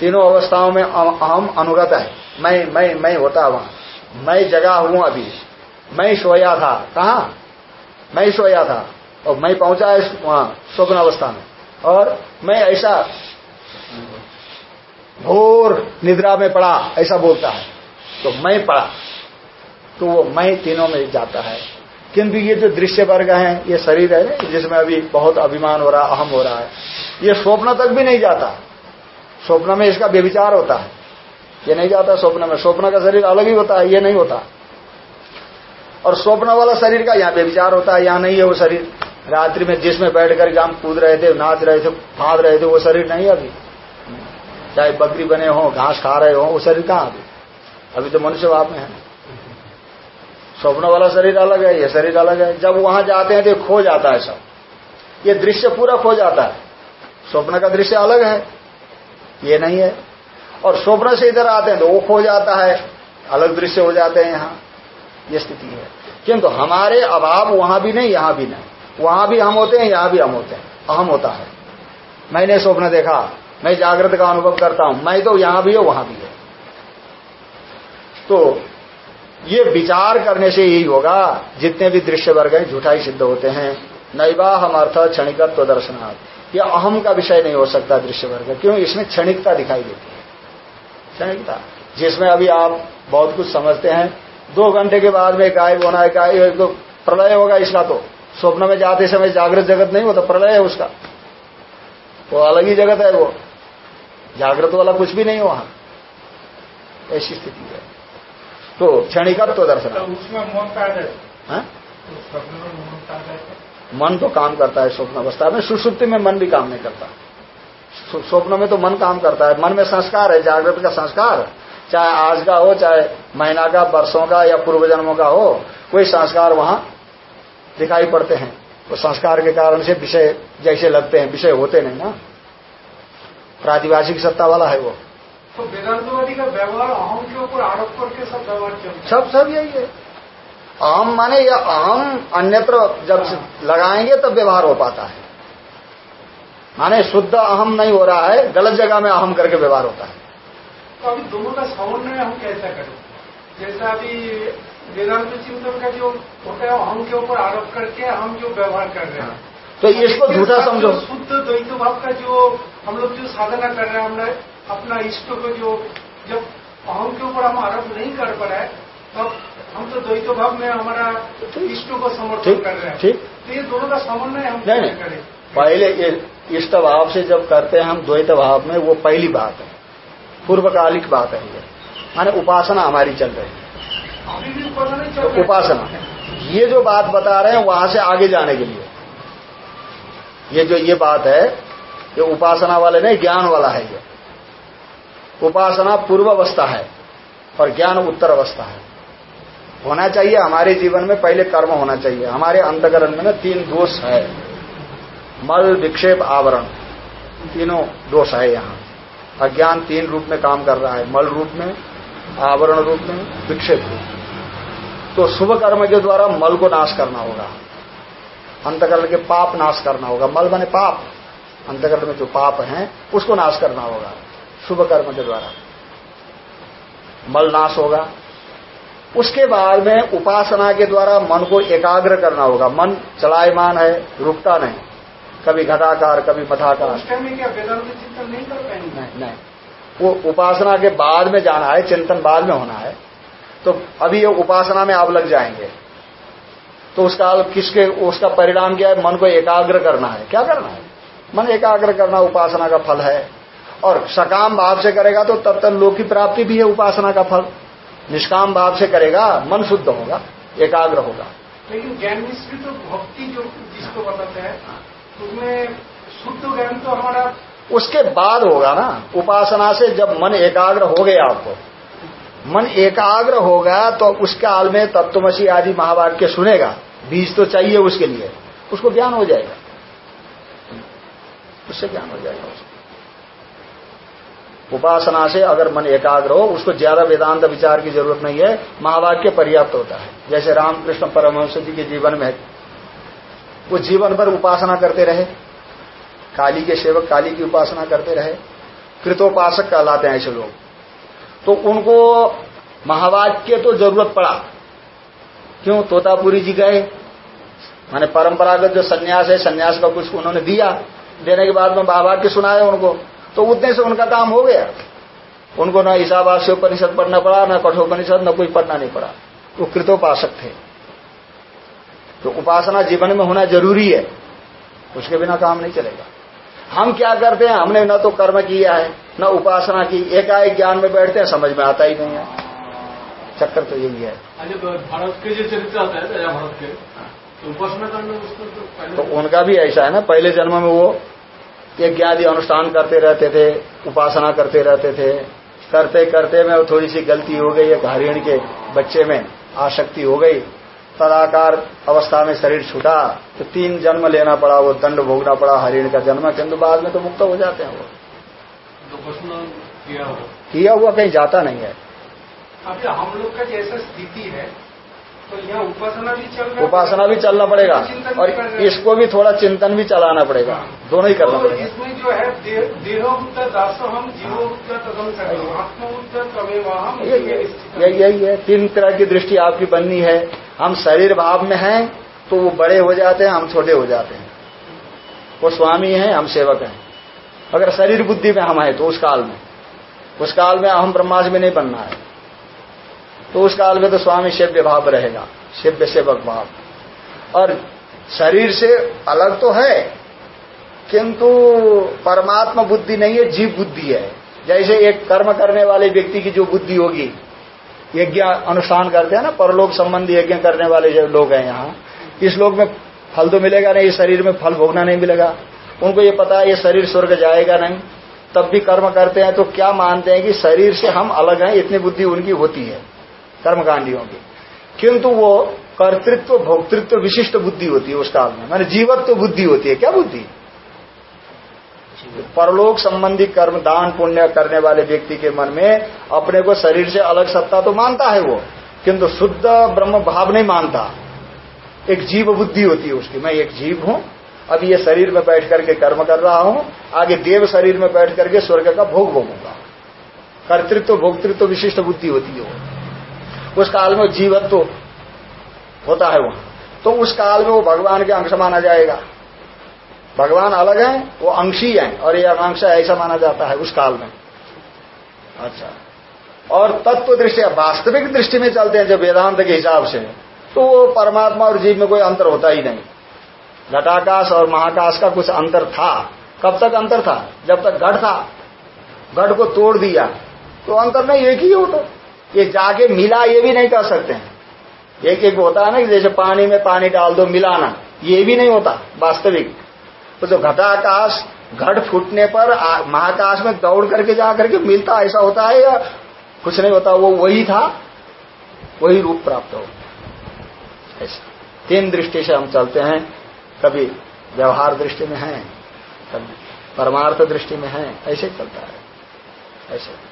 तीनों अवस्थाओं में अहम अनुगत है। मैं मैं मैं होता वहाँ। मैं जगा हूँ अभी। मैं सोया था। कहा? मैं सोया था। और मैं पहुँचा है वहाँ स्वप्न अवस्था में। और मैं ऐसा घोर निद्रा में पड़ा, ऐसा बोलता है। तो मैं पड़ा तो वो मैं तीनों में जाता है। किंतु ये जो दृश्य वर्ग है, ये शरीर है जिसमें अभी बहुत अभिमान हो रहा, अहम हो रहा है। ये स्वप्न तक भी नहीं जाता। स्वप्न में इसका व्यविचार होता है। ये नहीं जाता स्वप्न में। स्वप्न का शरीर अलग ही होता है, ये नहीं होता। और स्वप्न वाला शरीर का यहाँ व्यविचार होता है, यहाँ नहीं है वो शरीर। रात्रि में जिसमें बैठ कर हम कूद रहे थे, नाच रहे थे फाद रहे थे, वो शरीर नहीं अभी। चाहे बकरी बने हो, घास खा रहे हो वो शरीर कहाँ अभी अभी तो मनुष्य भाव में है। स्वप्न वाला शरीर अलग है, ये शरीर अलग है। जब वहाँ जाते हैं तो खो जाता है सब। ये दृश्य पूरा खो जाता है। स्वप्न का दृश्य अलग है। ये नहीं है। और स्वप्न से इधर आते हैं तो वो खो जाता है। अलग दृश्य हो जाते हैं यहाँ। ये स्थिति है। किंतु हमारे अभाव वहाँ भी नहीं, यहाँ भी नहीं। वहाँ भी हम होते हैं, यहाँ भी हम होते हैं। अहम होता है। मैंने स्वप्न देखा। मैं जागृत का अनुभव करता हूँ। मैं तो यहाँ भी हो, वहाँ भी है। तो ये विचार करने से यही होगा, जितने भी दृश्य वर्ग हैं, झूठा ही सिद्ध होते हैं। नैवा हम अर्थ क्षणिकत्व दर्शनार्थ यह अहम का विषय नहीं हो सकता दृश्य वर्ग, क्यों? इसमें क्षणिकता दिखाई देती है। क्षणिकता। जिसमें अभी आप बहुत कुछ समझते हैं। दो घंटे के बाद में गायब होना है, गायब तो प्रलय होगा इसका तो। स्वप्न में जाते समय जागृत जगत नहीं होता प्रलय है उसका। वो अलग ही जगत है वो। जागृत वाला कुछ भी नहीं वहाँ। ऐसी स्थिति है। तो क्षणिकत्व तो दर्शन। हाँ? मन तो काम करता है स्वप्न अवस्था में सुसुप्ति में मन भी काम नहीं करता। स्वप्न में तो मन काम करता है। मन में संस्कार है जागृत का संस्कार। चाहे आज का हो चाहे महीना का वर्षों का या पूर्व जन्मों का हो कोई संस्कार वहाँ दिखाई पड़ते हैं। तो संस्कार के कारण से विषय जैसे लगते हैं विषय होते नहीं ना। प्रादिभाषिक सत्ता वाला है वो। तो वेदांतवादी का व्यवहार अहम के ऊपर आरोप करके सब व्यवहार चलता सब सब यही है। अहम माने या आम अन्यत्र जब लगाएँगे तब व्यवहार हो पाता है। माने शुद्ध अहम नहीं हो रहा है गलत जगह में अहम करके व्यवहार होता है। तो अभी दोनों का समन्वय हम कैसा करें? जैसा अभी वेदांत चिंतन का जो होता है हम के ऊपर आरोप करके हम जो व्यवहार कर रहे हैं। तो इसको झूठा समझो। शुद्ध द्वैत भाव का जो हम लोग जो साधना कर रहे हैं हमने अपना इष्ट को जो जब अहम के ऊपर हम आरोप नहीं कर पा रहे तब हम तो द्वैत भाव में हमारा इष्ट को समर्थन कर रहे हैं। ठीक। तो ये दोनों का समन्वय हम नहीं करें। पहले इष्ट भाव से जब करते हैं हम द्वैत भाव में वो पहली बात है। पूर्वकालिक बात है ये। माने उपासना हमारी चल रही है। उपासना। ये जो बात बता रहे हैं वहाँ से आगे जाने के लिए। ये जो, ये बात है, ये उपासना वाले नहीं, ज्ञान वाला है ये। उपासना पूर्व अवस्था है और ज्ञान उत्तर अवस्था है। होना चाहिए, हमारे जीवन में पहले कर्म होना चाहिए। हमारे अंतकरण में ना तीन दोष है। मल, विक्षेप, आवरण। तीनों दोष है यहाँ। अज्ञान तीन रूप में काम कर रहा है। मल रूप में, आवरण रूप में, विक्षेप रूप में। तो शुभ कर्म के द्वारा मल को नाश करना होगा। अंतकरण के पाप नाश करना होगा। मल बने पाप। अंतकरण में जो पाप है उसको नाश करना होगा। शुभ कर्म के द्वारा। मल नाश होगा। उसके बाद में उपासना के द्वारा मन को एकाग्र करना होगा। मन चलायमान है रुकता नहीं। कभी घटाकार कभी चिंतन नहीं कर पाएँगे? नहीं नहीं। वो उपासना के बाद में जाना है चिंतन बाद में होना है। तो अभी ये उपासना में आप लग जाएँगे। तो उसका किसके उसका परिणाम क्या है? मन को एकाग्र करना है। क्या करना है? मन एकाग्र करना उपासना का फल है। और सकाम भाव से करेगा तो तब तक लोक की प्राप्ति भी है उपासना का फल। निष्काम भाव से करेगा मन शुद्ध होगा एकाग्र होगा। लेकिन ज्ञान मिश्री तो भक्ति जो जिसको बताते हैं उसमें शुद्ध ज्ञान तो हमारा उसके बाद होगा ना। उपासना से जब मन एकाग्र हो गया आपको मन एकाग्र होगा तो उस काल में तत्वमसी आदि महावाक्य सुनेगा। बीज तो चाहिए उसके लिए। उसको ज्ञान हो जाएगा। उससे ज्ञान हो जाएगा उसको। उपासना से अगर मन एकाग्र हो, उसको ज़्यादा वेदांत विचार की ज़रूरत नहीं है, महावाक्य पर्याप्त होता है। जैसे रामकृष्ण परमहंस जी के जीवन में वो जीवन भर उपासना करते रहे। काली के सेवक काली की उपासना करते रहे। कृतोपासक कहलाते हैं ऐसे लोग। तो उनको महावाक्य तो ज़रूरत पड़ा। क्यों? तोतापुरी जी गए। माने परंपरागत जो सन्यास है, सन्यास का कुछ उन्होंने दिया। देने के बाद में महावाक्य सुनाया उनको। तो उतने से उनका काम हो गया। उनको न उपनिषद पढ़ना पड़ा, न कठोपनिषद, न कोई पढ़ना नहीं पड़ा। वो कृतोपासक थे। तो उपासना जीवन में होना ज़रूरी है। उसके बिना काम नहीं चलेगा। हम क्या करते हैं? हमने न तो कर्म किया है न उपासना की। एकाएक ज्ञान में बैठते हैं समझ में आता ही नहीं है। चक्कर तो यही है। भारत के जो चरित्र आता है भारत के तो उपासना करने उसको तो उनका भी ऐसा है ना पहले जन्म में वो यज्ञ अनुष्ठान करते रहते थे उपासना करते रहते थे। करते करते में थोड़ी सी गलती हो गई एक हरिण के बच्चे में आसक्ति हो गई। तदाकार अवस्था में शरीर छूटा तो तीन जन्म लेना पड़ा वो दंड भोगना पड़ा हरिण का जन्म किंतु बाद में तो मुक्त हो जाते हैं वो। तो किया हुआ। कहीं जाता नहीं है। अभी हम लोग का जैसा स्थिति है तो उपासना भी चल रहा उपासना भी चलना पड़ेगा। और इसको भी थोड़ा चिंतन भी चलाना पड़ेगा। दोनों ही करना तो पड़ेगा। इसमें जो है तदम यही यही है। तीन तरह की दृष्टि आपकी बननी है। हम शरीर भाव में हैं तो वो बड़े हो जाते हैं हम छोटे हो जाते हैं। वो स्वामी हैं हम सेवक हैं। अगर शरीर बुद्धि में हम हैं तो उस काल में। उस काल में हम ब्रह्माज में नहीं बनना है। तो उस काल में तो स्वामी सेव्य भाव रहेगा। सेव्य सेवक भाव और शरीर से अलग तो है, किंतु परमात्मा बुद्धि नहीं है, जीव बुद्धि है। जैसे एक कर्म करने वाले व्यक्ति की जो बुद्धि होगी, यज्ञ अनुष्ठान करते हैं ना, परलोक संबंधी यज्ञ करने वाले जो लोग हैं यहाँ, इस लोग में फल तो मिलेगा नहीं शरीर में फल भोगना नहीं मिलेगा। उनको ये पता है, ये शरीर स्वर्ग जाएगा नहीं। तब भी कर्म करते हैं तो क्या मानते हैं कि शरीर से हम अलग हैं, इतनी बुद्धि उनकी होती है। कर्मकांडियों की किंतु वो कर्तृत्व भोक्तृत्व विशिष्ट बुद्धि होती है उस काल में। मैंने जीवत्व बुद्धि होती है। क्या बुद्धि? परलोक संबंधी कर्म दान पुण्य करने वाले व्यक्ति के मन में अपने को शरीर से अलग सत्ता तो मानता है वो। किंतु शुद्ध ब्रह्म भाव नहीं मानता। एक जीव बुद्धि होती है उसकी। मैं एक जीव हूँ। अभी ये शरीर में बैठ करके कर्म कर रहा हूँ। आगे देव शरीर में बैठ करके स्वर्ग का भोग भोगूँगा। कर्तृत्व भोक्तृत्व विशिष्ट बुद्धि होती है उस काल में जीवत्व होता है वहाँ। तो उस काल में वो भगवान के अंश माना जाएगा। भगवान अलग है, वो अंशी है, और ये अंश ऐसा माना जाता है उस काल में। अच्छा। और तत्व दृष्टि वास्तविक दृष्टि में चलते हैं, जब वेदांत के हिसाब से तो वो परमात्मा और जीव में कोई अंतर होता ही नहीं। घटाकाश और महाकाश का कुछ अंतर था। कब तक अंतर था? जब तक घट था। घट को तोड़ दिया। तो अंतर नहीं, एक ही हो तो। ये जाके मिला ये भी नहीं कर सकते। हैं एक एक होता है ना कि जैसे पानी में पानी डाल दो, मिलाना। ये भी नहीं होता, वास्तविक। तो जो घटाकाश घट फूटने पर महाकाश में दौड़ करके जा करके मिलता, ऐसा होता है या कुछ नहीं होता? वो वही था, वही रूप प्राप्त हो। ऐसा। तीन दृष्टि से हम चलते हैं। कभी व्यवहार दृष्टि में है, कभी परमार्थ दृष्टि में है, ऐसे चलता है। ऐसे।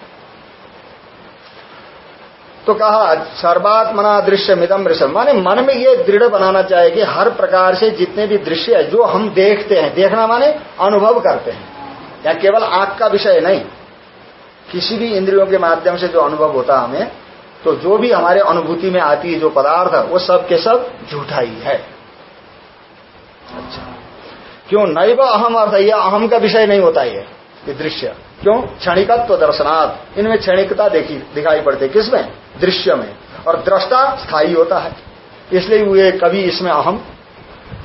तो कहा, सर्वात्मना दृश्य मिदम दृश्य माने मन में ये दृढ़ बनाना चाहिए कि हर प्रकार से जितने भी दृश्य है, जो हम देखते हैं, देखना माने अनुभव करते हैं। या केवल आँख का विषय नहीं, किसी भी इंद्रियों के माध्यम से जो अनुभव होता है हमें तो जो भी हमारे अनुभूति में आती है, जो पदार्थ है वो सब के सब झूठा ही है। अच्छा। क्यों? नैव अहम अर्थ यह अहम का विषय नहीं होता ये। ये दृश्य। क्यों? क्षणिकत्व दर्शनाथ इनमें क्षणिकता देखी, दिखाई पड़ती है। किसमें? दृश्य में। और दृष्टा स्थायी होता है। इसलिए वे कभी इसमें अहम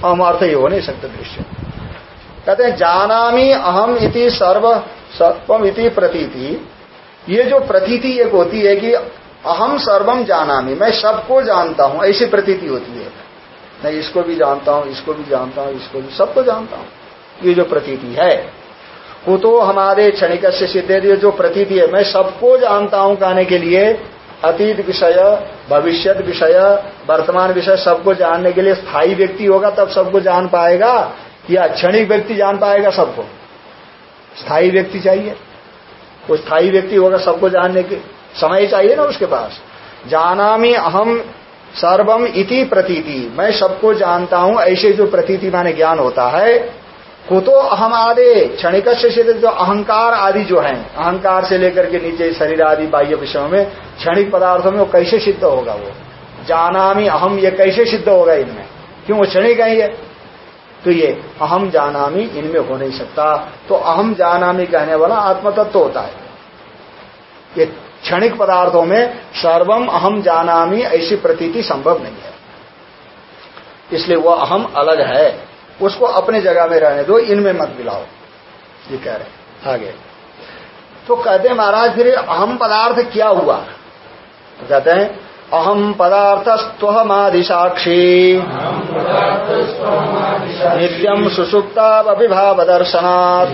अहम अर्थ ही हो नहीं सकते दृश्य। कहते हैं, जानामी अहम इति सर्व, सत्वम इति प्रतीति। ये जो प्रतीति एक होती है कि अहम सर्वम जानामी। मैं सबको जानता हूँ, ऐसी प्रतीति होती है। मैं इसको भी जानता हूँ, इसको भी जानता हूँ, इसको भी सबको जानता हूँ। ये जो प्रतीति है कुतो हमारे क्षणिक से सिद्ध जो प्रतीति है, मैं सबको जानता हूँ कहने के लिए, अतीत विषय भविष्य विषय, वर्तमान विषय सबको जानने के लिए स्थायी व्यक्ति होगा, तब सबको जान पाएगा, या क्षणिक व्यक्ति जान पाएगा सबको? स्थायी व्यक्ति चाहिए। वो स्थायी व्यक्ति होगा सबको जानने के, समय चाहिए ना उसके पास? जाना जानामी अहम सर्वम इति प्रतीति। मैं सबको जानता हूँ, ऐसे जो प्रतीति माने ज्ञान होता है कुतो अहम आदे, क्षणिक जो अहंकार आदि जो है, अहंकार से लेकर के नीचे शरीर आदि बाह्य विषयों में, क्षणिक पदार्थों में वो कैसे सिद्ध होगा वो? जानामी अहम, ये कैसे सिद्ध होगा इनमें? क्यों वो क्षणिक है ये? तो ये अहम जानामी इनमें हो नहीं सकता। तो अहम जानामी कहने वाला आत्मतत्व होता है। ये क्षणिक पदार्थों में सर्वम अहम जानामी ऐसी प्रतीति संभव नहीं है। इसलिए वह अहम अलग है। उसको अपने जगह में रहने दो इनमें मत मिलाओ। ये कह रहे आगे। तो कहते हैं महाराज फिर अहम पदार्थ क्या हुआ? तो कहते हैं अहम पदार्थस्त्वहमादिसाक्षी नित्यम सुसुप्ताविभाव दर्शनात्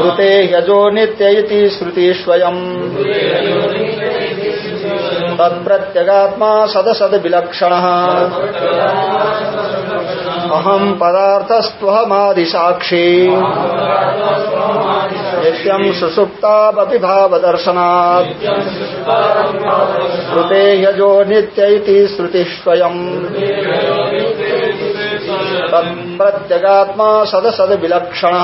मृते यजो नित्य श्रुति स्वयं तत्प्रत्यगात्मा सदसद विलक्षण अहम पदार्थस्त्वहमादिसाक्षी नित्यम सुसुप्तावपि भावदर्शनात् श्रुते यजो नित्य श्रुति स्वयं प्रत्यगात्मा सदसद विलक्षण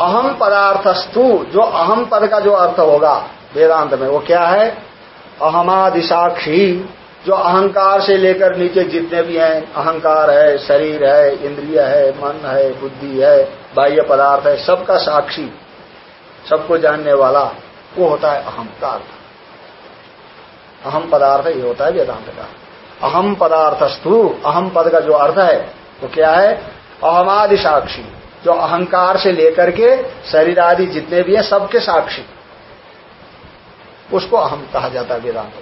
अहम पदार्थस्तु, जो अहम पद का जो अर्थ होगा वेदांत में, वो क्या है? अहमादिसाक्षी, जो अहंकार से लेकर नीचे जितने भी हैं, अहंकार है, शरीर है, इंद्रिय है, मन है, बुद्धि है, बाह्य पदार्थ है, सबका साक्षी, सबको जानने वाला, वो होता है अहंकार। अहम पदार्थ ये होता है वेदांत का। अहम पदार्थस्तु, अहम पद का जो अर्थ है, वो क्या है? अहमादि साक्षी जो अहंकार से लेकर के शरीर आदि जितने भी हैं, सबके साक्षी। उसको अहम कहा जाता है वेदांत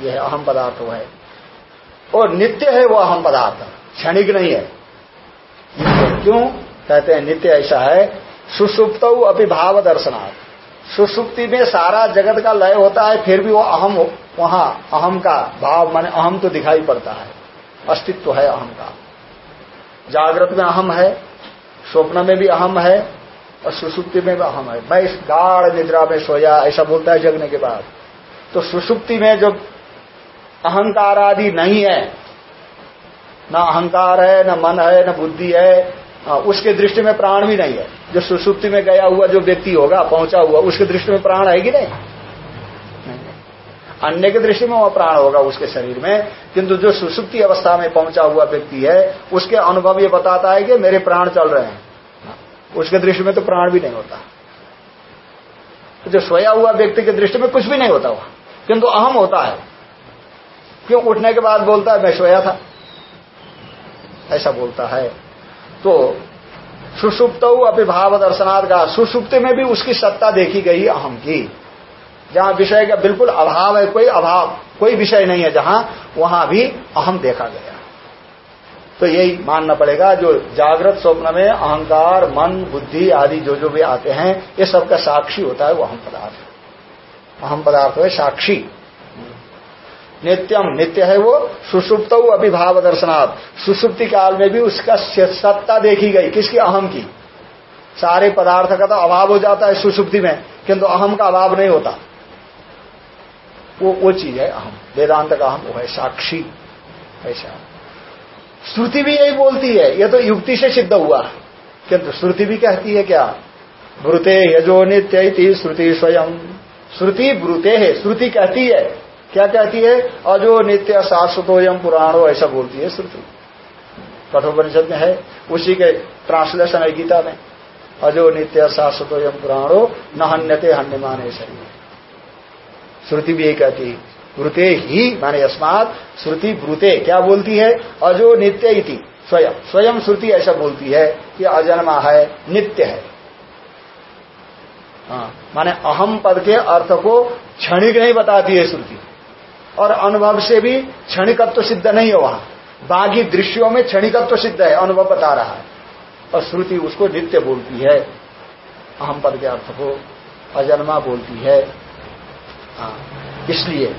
यह अहम पदार्थ है। और नित्य है वो अहम पदार्थ। क्षणिक नहीं है। क्यों? कहते हैं, नित्य ऐसा है, सुसुप्त अपनी भाव दर्शनार्थ सुसुप्ति में सारा जगत का लय होता है, फिर भी वो अहम वहाँ अहम का भाव, माने अहम तो दिखाई पड़ता है। अस्तित्व है अहम का। जागृत में अहम है, स्वप्न में भी अहम है और सुसुप्ति में भी अहम है। मैं इस गाढ़ निद्रा में सोया, ऐसा बोलता है जगने के बाद। तो सुसुप्ति में जो अहंकार आदि नहीं है, न अहंकार है, न मन है, न बुद्धि है उसके दृष्टि में प्राण भी नहीं है। जो सुसुप्ति में गया हुआ जो व्यक्ति होगा, पहुँचा हुआ, उसके दृष्टि में प्राण है कि नहीं? अन्य के दृष्टि में वह प्राण होगा उसके शरीर में, किंतु जो सुसुप्ति अवस्था में पहुँचा हुआ व्यक्ति है, उसके अनुभव ये बताता है कि मेरे प्राण चल रहे हैं। उसके दृष्टि में तो प्राण भी नहीं होता। तो जो सोया हुआ व्यक्ति के दृष्टि में कुछ भी नहीं होता वहाँ। किंतु अहम होता है। क्यों उठने के बाद बोलता है, मैं सोया था। ऐसा बोलता है। तो सुसुप्त अभिभाव दर्शनार्थ का सुसुप्ति में भी उसकी सत्ता देखी गई अहम की। जहाँ विषय का बिल्कुल अभाव है, कोई अभाव, कोई विषय नहीं है जहाँ वहाँ भी अहम देखा गया। तो यही मानना पड़ेगा जो जागृत स्वप्न में अहंकार, मन, बुद्धि आदि जो जो भी आते हैं, ये सबका साक्षी होता है वो अहम पदार्थ अहम पदार्थ है साक्षी। नित्यम, नित्य है वो सुषुप्त अभिभाव दर्शनाथ सुषुप्ति काल में भी उसका सत्ता देखी गई। किसकी? अहम की। सारे पदार्थ का तो अभाव हो जाता है सुषुप्ति में, किंतु अहम का अभाव नहीं होता। वो वो चीज़ है अहम। वेदांत का अहम वो है साक्षी। ऐसा। श्रुति भी यही बोलती है यह तो युक्ति से सिद्ध हुआ। किंतु श्रुति भी कहती है क्या? ब्रुते यजो नित्य श्रुति स्वयं। श्रुति ब्रुते है, श्रुति कहती है। क्या कहती है? अजो नित्य शाश्वतोयम पुराणो, ऐसा बोलती है श्रुति। कठोपनिषद में है, उसी के ट्रांसलेशन है गीता में। अजो नित्य शाश्वतोयम पुराणो न हन्यते हन्यमान शरीर। श्रुति भी यही कहती है। ब्रुते ही, माने अस्मात श्रुति ब्रुते, क्या बोलती है? अजो नित्य इति, स्वयं। स्वयं श्रुति ऐसा बोलती है कि अजन्मा है, नित्य है। हाँ माने अहम पद के अर्थ को क्षणिक नहीं बताती है श्रुति। और अनुभव से भी क्षणिकत्व सिद्ध नहीं है वहाँ। बाकी दृश्यों में क्षणिकत्व सिद्ध है, अनुभव बता रहा है। और श्रुति उसको नित्य बोलती है। अहम पद के अर्थ को अजन्मा बोलती है। हाँ इसलिए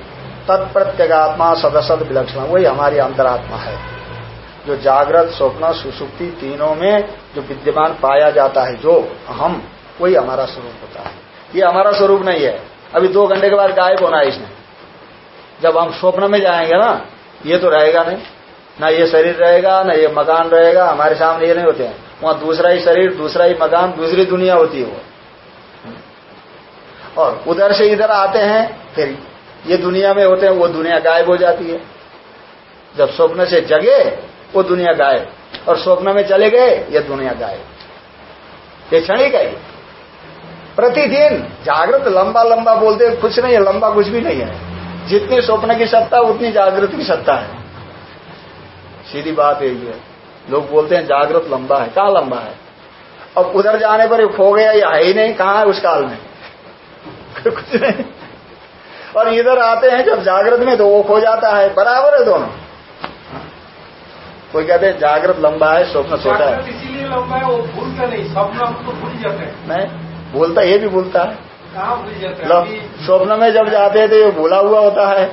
तत्प्रत्यगात्मा सदसद विलक्षण वही हमारी अंतरात्मा है। जो जागृत, स्वप्न, सुसुप्ति तीनों में जो विद्यमान पाया जाता है, जो हम वही हमारा स्वरूप होता है। ये हमारा स्वरूप नहीं है। अभी दो घंटे के बाद गायब होना है इसने। जब हम स्वप्न में जाएँगे ना, ये तो रहेगा नहीं। ना ये शरीर रहेगा, ना ये मकान रहेगा, हमारे सामने ये नहीं होते हैं। वहाँ दूसरा ही शरीर, दूसरा ही मकान, दूसरी दुनिया होती है वो। और उधर से इधर आते हैं, फिर ये दुनिया में होते हैं, वो दुनिया गायब हो जाती है। जब स्वप्न से जगे, वो दुनिया गायब। और स्वप्न में चले गए, ये दुनिया गायब। ये क्षणिक है प्रतिदिन जागृत, लंबा लंबा बोलते कुछ नहीं है, लंबा कुछ भी नहीं है। जितनी स्वप्न की सत्ता, उतनी जागृत की सत्ता है। सीधी बात यही है। लोग बोलते हैं, जागृत लंबा है। कहा लंबा है? अब उधर जाने पर खो गया, या है ही नहीं, कहा है उस काल में? [LAUGHS] कुछ नहीं। और इधर आते हैं जब जागृत में तो वो खो जाता है। बराबर है दोनों। कोई कहते हैं जागृत लंबा है स्वप्न छोटा है। इसीलिए लंबा है वो भूलता नहीं। स्वप्न हमको भूल जाते हैं। नहीं भूलता ये भी भूलता है। कहाँ भूल जाते हैं? स्वप्न में जब जाते हैं तो ये भूला हुआ होता है।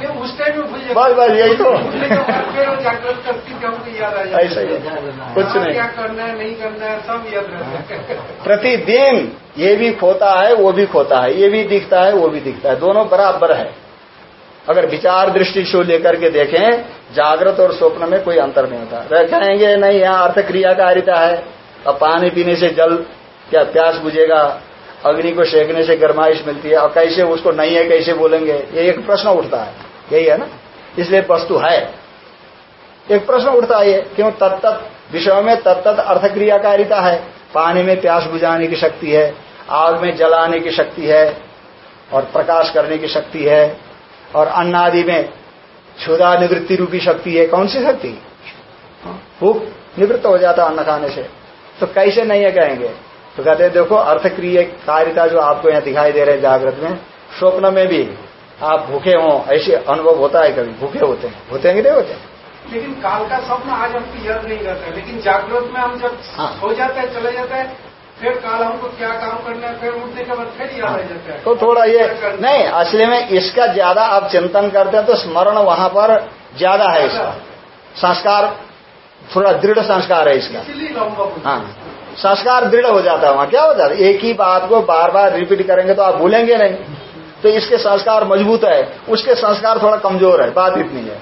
ये उस टाइम में भूल बस बस यही तो। जागृत करती हमको याद आ ऐसा ही कुछ हाँ, नहीं। क्या करना है नहीं करना है सब याद रहता है। [LAUGHS] प्रतिदिन ये भी खोता है वो भी खोता है। ये भी दिखता है वो भी दिखता है। दोनों बराबर है। अगर विचार दृष्टि से लेकर के देखें जागृत और स्वप्न में कोई अंतर नहीं होता। वह कहेंगे नहीं यहाँ अर्थ क्रियाकारिता है। अब पानी पीने से जल क्या प्यास बुझेगा? अग्नि को सेकने से गर्माइश मिलती है। और कैसे उसको नहीं है कैसे बोलेंगे? ये एक प्रश्न उठता है। यही है ना? इसलिए वस्तु है। एक प्रश्न उठता है, क्यों तत्त विषयों में तत्त अर्थ क्रियाकारिता है? पानी में प्यास बुझाने की शक्ति है, आग में जलाने की शक्ति है, और प्रकाश करने की शक्ति है, और अन्न आदि में क्षुदा निवृत्ति रूपी शक्ति है, कौन सी शक्ति? भूख निवृत्त हो जाता अन्न खाने से। तो कैसे नहीं है कहेंगे? तो कहते देखो अर्थक्रिय कारिता जो आपको यहाँ दिखाई दे रहे जागृत में, स्वप्न में भी आप भूखे हो ऐसे अनुभव होता है कभी? भूखे होते हैं। होते हैं कि नहीं होते हैं? लेकिन काल का स्वप्न आज हमको याद नहीं रहता है। लेकिन जागृत में हम जब हाँ। हो जाता है चला जाता है फिर काल हमको क्या काम करना है फिर उठने के बाद फिर याद आ जाता है। तो थोड़ा ये नहीं असली में इसका ज़्यादा आप चिंतन करते हैं तो स्मरण वहाँ पर ज़्यादा है इसका। संस्कार थोड़ा दृढ़ संस्कार है इसका। हाँ। संस्कार दृढ़ हो जाता है वहाँ। क्या हो जाता है? एक ही बात को बार बार रिपीट करेंगे तो आप भूलेंगे नहीं। तो इसके संस्कार मज़बूत है, उसके संस्कार थोड़ा कमज़ोर है, बात इतनी है।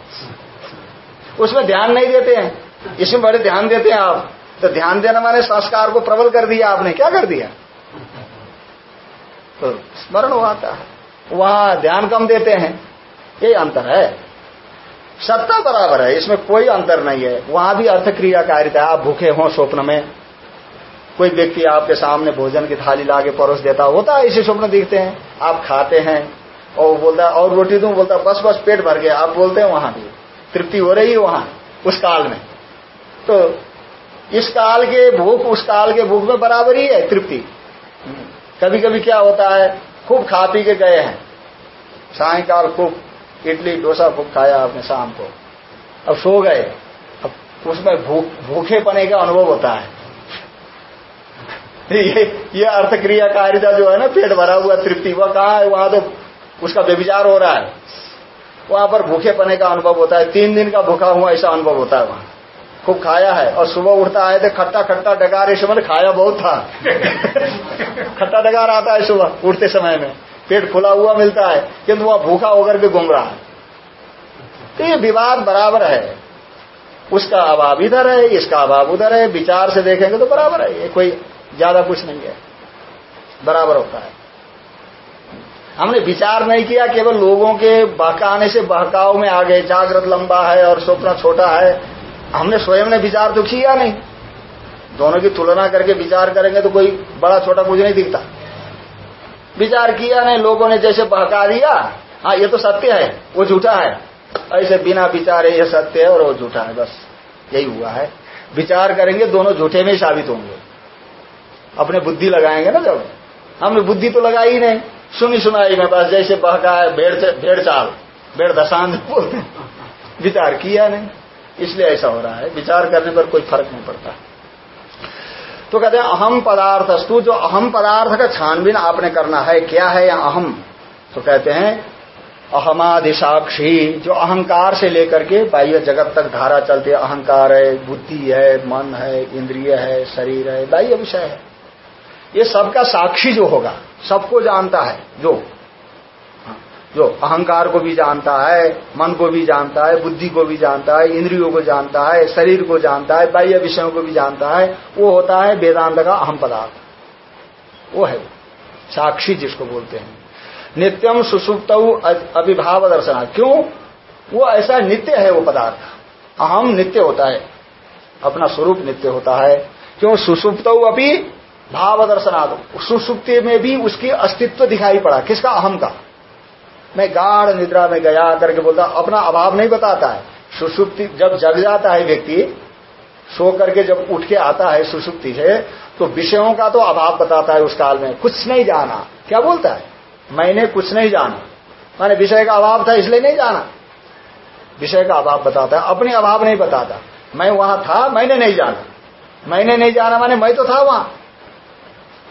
उसमें ध्यान नहीं देते हैं, इसमें बड़े ध्यान देते हैं आप। तो ध्यान देने वाले संस्कार को प्रबल कर दिया आपने, क्या कर दिया? तो स्मरण हो आता है। वहाँ ध्यान कम देते हैं यही अंतर है। सत्ता बराबर है, इसमें कोई अंतर नहीं है। वहाँ भी अर्थ क्रियाकारिता आप भूखे हो स्वप्न में कोई व्यक्ति आपके सामने भोजन की थाली लाके परोस देता, होता है ऐसे स्वप्न दिखते हैं। आप खाते हैं, और बोलता है और रोटी दू? बोलता, बस बस, पेट भर गया। आप बोलते हैं वहाँ भी। तृप्ति हो रही है वहाँ, उस काल में। तो इस काल के भूख, उस काल के भूख में बराबर ही है तृप्ति। कभी कभी क्या होता है, खूब खा पी के गए हैं। सायकाल खूब इडली, डोसा खूब खाया आपने शाम को। अब सो गए। अब उसमें भूखे पने का अनुभव होता है। ये अर्थ क्रियाकारिता जो है ना, पेट भरा हुआ तृप्ति, वह कहा है? वहाँ तो उसका व्यविचार हो रहा है। वहाँ पर भूखे पने का अनुभव होता है, तीन दिन का भूखा हुआ ऐसा अनुभव होता है वहाँ। खूब खाया है, और सुबह उठता है तो खट्टा खट्टा डकार इस समय खाया बहुत था। [LAUGHS] खट्टा डकार आता है सुबह, उठते समय में। पेट खुला हुआ मिलता है, किंतु वह भूखा होकर भी घूम रहा है। तो ये विवाद बराबर है। उसका अभाव इधर है, इसका अभाव उधर है, विचार से देखेंगे तो बराबर है। ये कोई ज़्यादा कुछ नहीं है। बराबर होता है। हमने विचार नहीं किया, केवल लोगों के बहकाने से बहकाव में आ गए। जागृत लंबा है और स्वप्न छोटा है। हमने स्वयं ने विचार तो किया नहीं। दोनों की तुलना करके विचार करेंगे तो कोई बड़ा छोटा कुछ नहीं दिखता। विचार किया नहीं, लोगों ने जैसे बहका दिया हाँ ये तो सत्य है, वो झूठा है। ऐसे बिना विचारे ये सत्य है और वो झूठा है, बस यही हुआ है। विचार करेंगे, दोनों झूठे में ही साबित होंगे। अपने बुद्धि लगाएँगे ना जब? हमने बुद्धि तो लगाई नहीं। सुनी सुनाई में बस जैसे बहका है, भेड़ भेड़ चाल। भेड़ दशान बोलते विचार किया नहीं। इसलिए ऐसा हो रहा है। विचार करने पर कोई फ़र्क नहीं पड़ता। तो कहते हैं, अहम पदार्थस्तु, जो अहम पदार्थ का छानबीन आपने करना है, क्या है या अहम? तो कहते हैं, अहमादिसाक्षी, जो अहंकार से लेकर के बाह्य जगत तक धारा चलती है। अहंकार है, बुद्धि है, मन है, इंद्रिय है, शरीर है, बाह्य विषय है। ये सबका साक्षी जो होगा, सबको जानता है, जो। जो अहंकार को भी जानता है, मन को भी जानता है, बुद्धि को भी जानता है, इंद्रियों को जानता है, शरीर को जानता है, बाह्य विषयों को भी जानता है, वो होता है वेदांत का अहम पदार्थ। वो है, साक्षी जिसको बोलते हैं। नित्यम सुसुप्त अभिभाव दर्शन। क्यों? वो ऐसा नित्य है वो पदार्थ। अहम नित्य होता है। अपना स्वरूप नित्य होता है। क्यों? सुसुप्त अभी भाव दर्शनाद सुसुप्ति में भी उसकी अस्तित्व दिखाई पड़ा। किसका? अहम का। मैं गाढ़ निद्रा में गया करके बोलता, अपना अभाव नहीं बताता है। सुसुप्ति जब जग जाता है व्यक्ति, सो करके जब उठ के आता है सुसुप्ति से तो विषयों का तो अभाव बताता है उस काल में। कुछ नहीं जाना। क्या बोलता है? मैंने कुछ नहीं जाना। मैंने विषय का अभाव था, इसलिए नहीं जाना। विषय का अभाव बताता है। अपने अभाव नहीं बताता। मैं वहाँ था, मैंने नहीं जाना। मैंने नहीं जाना माने मैं तो था वहाँ।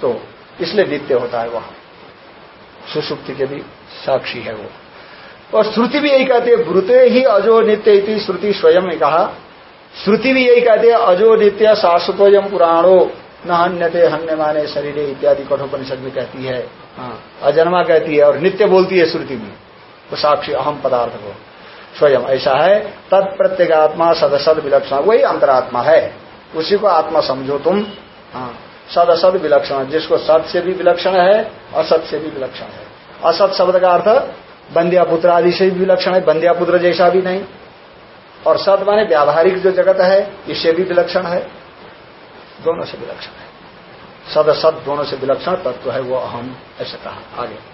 तो इसलिए नित्य होता है वहाँ। सुसुप्ति के भी साक्षी है वो। और श्रुति भी यही कहती है, ब्रुते ही अजो नित्य इति श्रुति स्वयं ने कहा। श्रुति भी यही कहती है, अजो नित्य शाश्वतोयम पुराणो, न हन्यते हन्य माने शरीर इत्यादि कठोपनिषद में कहती है। हाँ अजन्मा कहती है और नित्य बोलती है श्रुति भी। वो साक्षी अहम पदार्थ को। स्वयं ऐसा है तत्प्रत्येगात्मा सदसद विलक्षण, वही अंतरात्मा है। उसी को आत्मा समझो तुम। हाँ। सद असद विलक्षण, जिसको सत से भी विलक्षण है असत से भी विलक्षण है। असत शब्द का अर्थ बंदिया पुत्र आदि से भी विलक्षण है बंदिया पुत्र जैसा भी नहीं। और सत माने व्यावहारिक जो जगत है, इससे भी विलक्षण है। दोनों से विलक्षण है। सद असत दोनों से विलक्षण तत्व है, वो अहम, ऐसा कहा। आगे।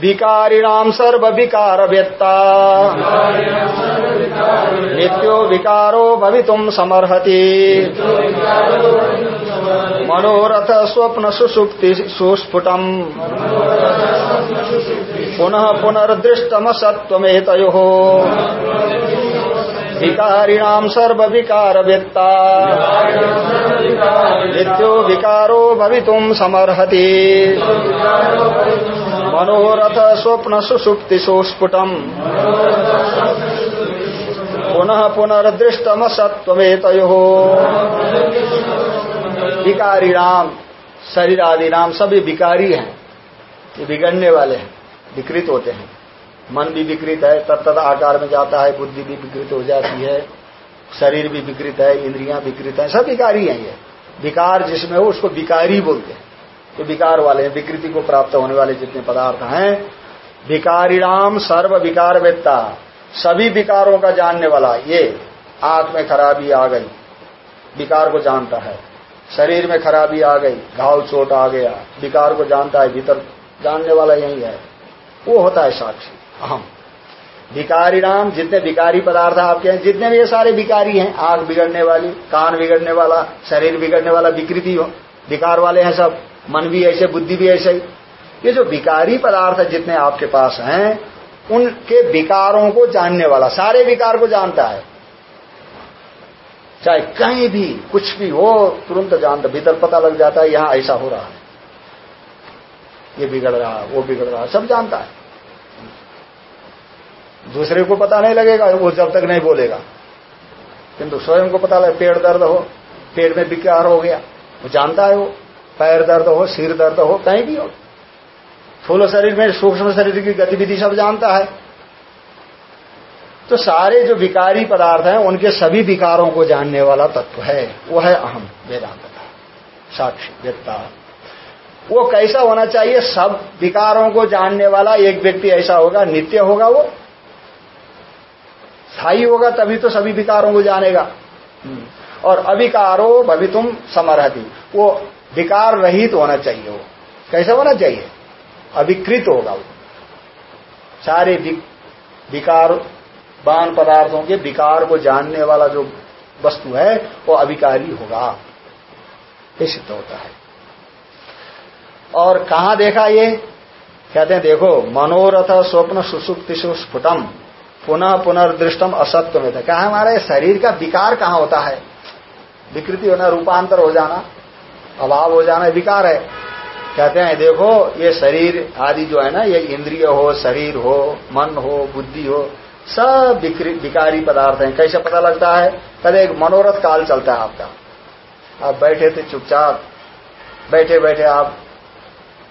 विकारिणाम सर्व विकार व्यक्ता नित्यो विकारो भवितुम समर्हति। मनोरथ स्वप्न सुसुप्ति सुस्फुटम। पुनः पुनर्दृष्टम सत्वमेतयो विकारिणाम सर्व विकार व्यक्ता नित्यो विकारो भवितुम समर्हति। मनोरथ स्वप्न सुसुप्ति सुस्फुटम। पुनः पुनर्दृष्टम सत्वमेतयो विकारी नाम शरीर आदि नाम ये विकारी हैं। ये बिगड़ने वाले हैं, विकृत होते हैं। मन भी विकृत है तब तत्त आकार में जाता है, बुद्धि भी विकृत हो जाती है, शरीर भी विकृत है, इंद्रियाँ विकृत है, सब विकारी हैं ये। विकार जिसमें हो, उसको विकारी बोलते हैं। तो विकार वाले हैं, विकृति को प्राप्त होने वाले जितने पदार्थ हैं। विकारिणाम सर्व विकार वेत्ता, सभी विकारों का जानने वाला, ये आँख में खराबी आ गई। विकार को जानता है। शरीर में खराबी आ गई, घाव चोट आ गया, विकार को जानता है, भीतर जानने वाला यही है। वो होता है साक्षी, अहम। विकारी नाम, जितने विकारी पदार्थ आपके हैं, जितने भी ये सारे विकारी हैं आँख बिगड़ने वाली, कान बिगड़ने वाला, शरीर बिगड़ने वाला विकृति हो, विकार वाले हैं सब, मन भी ऐसे, बुद्धि भी ऐसे ही। ये जो विकारी पदार्थ जितने आपके पास हैं, उनके विकारों को जानने वाला, सारे विकार को जानता है। चाहे कहीं भी, कुछ भी हो, तुरंत जानता भीतर पता लग जाता है, यहाँ ऐसा हो रहा है। ये बिगड़ रहा है वो बिगड़ रहा है सब जानता है। दूसरे को पता नहीं लगेगा, वो जब तक नहीं बोलेगा। किंतु स्वयं को पता लगे पेड़ दर्द हो पेड़ में विकार हो गया, वो जानता है वो, पैर दर्द हो, सिर दर्द हो, कहीं भी हो। फूल शरीर में, सूक्ष्म शरीर की गतिविधि सब जानता है। तो सारे जो विकारी पदार्थ हैं, उनके सभी विकारों को जानने वाला तत्व है। वो है अहम वेदांत का साक्षी वेदता वो कैसा होना चाहिए, सब विकारों को जानने वाला एक व्यक्ति ऐसा होगा, नित्य होगा वो? स्थायी होगा तभी तो सभी विकारों को जानेगा। और अविकारो भवि तुम समरहती। वो विकार रहित तो होना चाहिए वो। कैसा होना चाहिए? अविकृत होगा वो। सारे विकार बान पदार्थों के विकार को जानने वाला जो वस्तु है, वो अविकारी होगा। ये सिद्ध होता है। और कहा देखा ये? कहते हैं, देखो, मनोरथ स्वप्न सुसुप्ति स्फुटम, पुनः पुनर्दृष्टम असत्व में था क्या हमारे शरीर का विकार कहाँ होता है? विकृति होना, रूपांतर हो जाना, अभाव हो जाना विकार है। कहते हैं, देखो, ये शरीर आदि जो है ना, ये इंद्रिय हो, शरीर हो, मन हो, बुद्धि हो सब विकारी पदार्थ हैं। कैसे पता लगता है? कद एक मनोरथ काल चलता है आपका। आप बैठे थे चुपचाप। बैठे बैठे आप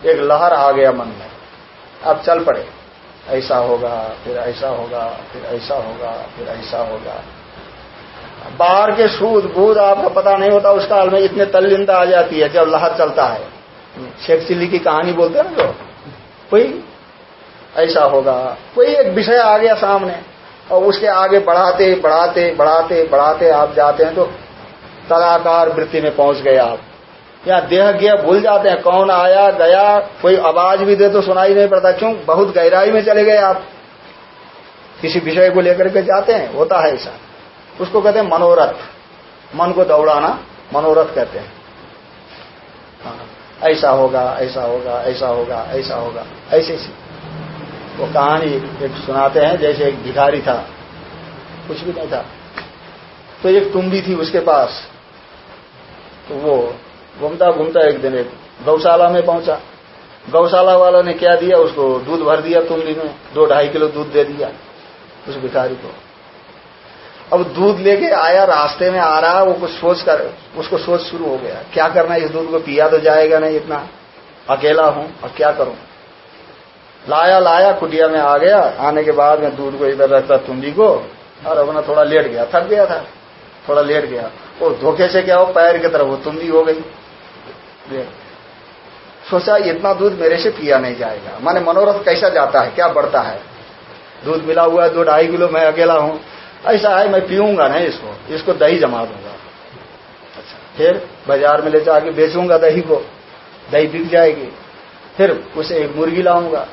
एक लहर आ गया मन में। आप चल पड़े। ऐसा होगा, फिर ऐसा होगा, फिर ऐसा होगा, फिर ऐसा होगा। बाहर के सूद बूद आपको पता नहीं होता, उस काल में इतने तल्लिंदा आ जाती है जब लहर चलता है। शेख चिल्ली की कहानी बोलते हैं ना जो कोई ऐसा होगा। कोई एक विषय आ गया सामने और उसके आगे बढ़ाते बढ़ाते बढ़ाते बढ़ाते आप जाते हैं तो तदाकार वृत्ति में पहुँच गए आप। या देह गया भूल जाते हैं कौन आया गया कोई आवाज़ भी दे तो सुनाई नहीं पड़ता क्यों? बहुत गहराई में चले गए आप। किसी विषय को लेकर के जाते हैं होता है ऐसा। उसको कहते हैं मनोरथ। मन को दौड़ाना मनोरथ कहते हैं। हाँ, ऐसा होगा ऐसा होगा ऐसा होगा ऐसा होगा ऐसे ऐसी वो कहानी एक सुनाते हैं, जैसे एक भिखारी था। कुछ भी नहीं था। तो एक तुम्बी थी उसके पास। तो वो घूमता घूमता एक दिन एक गौशाला में पहुँचा। गौशाला वाला ने क्या दिया? उसको दूध भर दिया तुम्बी में। दो ढाई किलो दूध दे दिया उस भिखारी को। अब दूध लेके आया, रास्ते में आ रहा, वो कुछ सोच कर, उसको सोच शुरू हो गया। क्या करना इस दूध को पिया तो जाएगा नहीं इतना। अकेला हूँ और क्या करूँ? लाया लाया कुटिया में आ गया। आने के बाद में दूध को इधर रखता तुम्बी को, और अपना थोड़ा लेट गया। थक गया था, थोड़ा लेट गया। वो धोखे से क्या हो, पैर की तरफ़ वो तुम्बी हो गई। सोचा इतना दूध मेरे से पिया नहीं जाएगा। माने मनोरथ कैसा जाता है, क्या बढ़ता है? दूध मिला हुआ है, दो ढाई किलो मैं अकेला हूँ। ऐसा है, मैं पीऊँगा नहीं इसको इसको दही जमा दूँगा। अच्छा फिर बाज़ार में ले जाके बेचूँगा दही को। दही बिक जाएगी। फिर उसे एक मुर्गी लाऊँगा।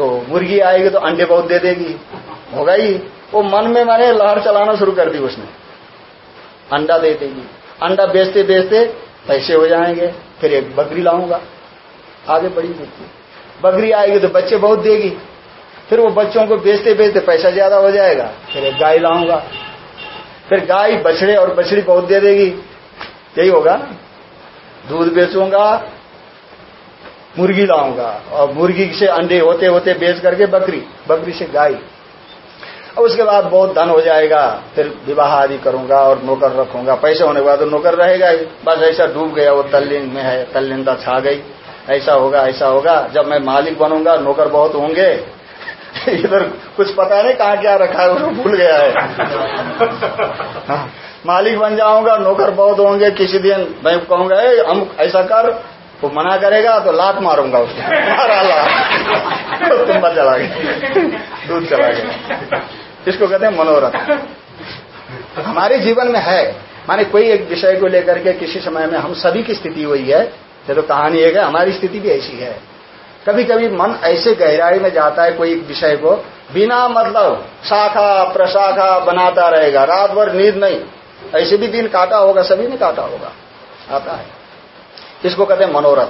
तो मुर्गी आएगी तो अंडे बहुत दे देगी। होगा ही। वो मन में माने लहर चलाना शुरू कर दी उसने। अंडा दे देगी। अंडा बेचते बेचते पैसे हो जाएँगे। फिर एक बकरी लाऊँगा। आगे बढ़ी मुर्गी बकरी आएगी तो बच्चे बहुत देगी। फिर वो बच्चों को बेचते बेचते पैसा ज़्यादा हो जाएगा। फिर एक गाय लाऊँगा। फिर गाय, बछड़े और बछड़ी बहुत दे देगी। यही होगा। ना दूध बेचूँगा। मुर्गी लाऊँगा। और मुर्गी से अंडे होते होते बेच करके बकरी बकरी से गाय। और उसके बाद बहुत धन हो जाएगा फिर विवाह आदि करूँगा और नौकर रखूँगा। पैसे होने के बाद तो नौकर रहेगा ही। बस ऐसा डूब गया वो तल्लीन में है तल्लीनता छा गई। ऐसा होगा ऐसा होगा। जब मैं मालिक बनूँगा नौकर बहुत होंगे। [LAUGHS] इधर कुछ पता नहीं कहाँ क्या रखा है उसको भूल गया है। [LAUGHS] हाँ, मालिक बन जाऊँगा नौकर बहुत होंगे। किसी दिन मैं कहूँगा हम ऐसा कर वो मना करेगा तो लात मारूँगा उसको। मारा लात तो तुम्बा चला गया दूध चला गया इसको कहते हैं मनोरथ। हमारे जीवन में है। माने कोई एक विषय को लेकर के किसी समय में हम सभी की स्थिति हुई है। तो कहानी है, हमारी स्थिति भी ऐसी है। कभी कभी मन ऐसे गहराई में जाता है कोई विषय को, बिना मतलब शाखा, प्रशाखा बनाता रहेगा। रात भर नींद नहीं। ऐसे भी दिन काटा होगा, सभी ने काटा होगा। आता है। इसको कहते हैं मनोरथ।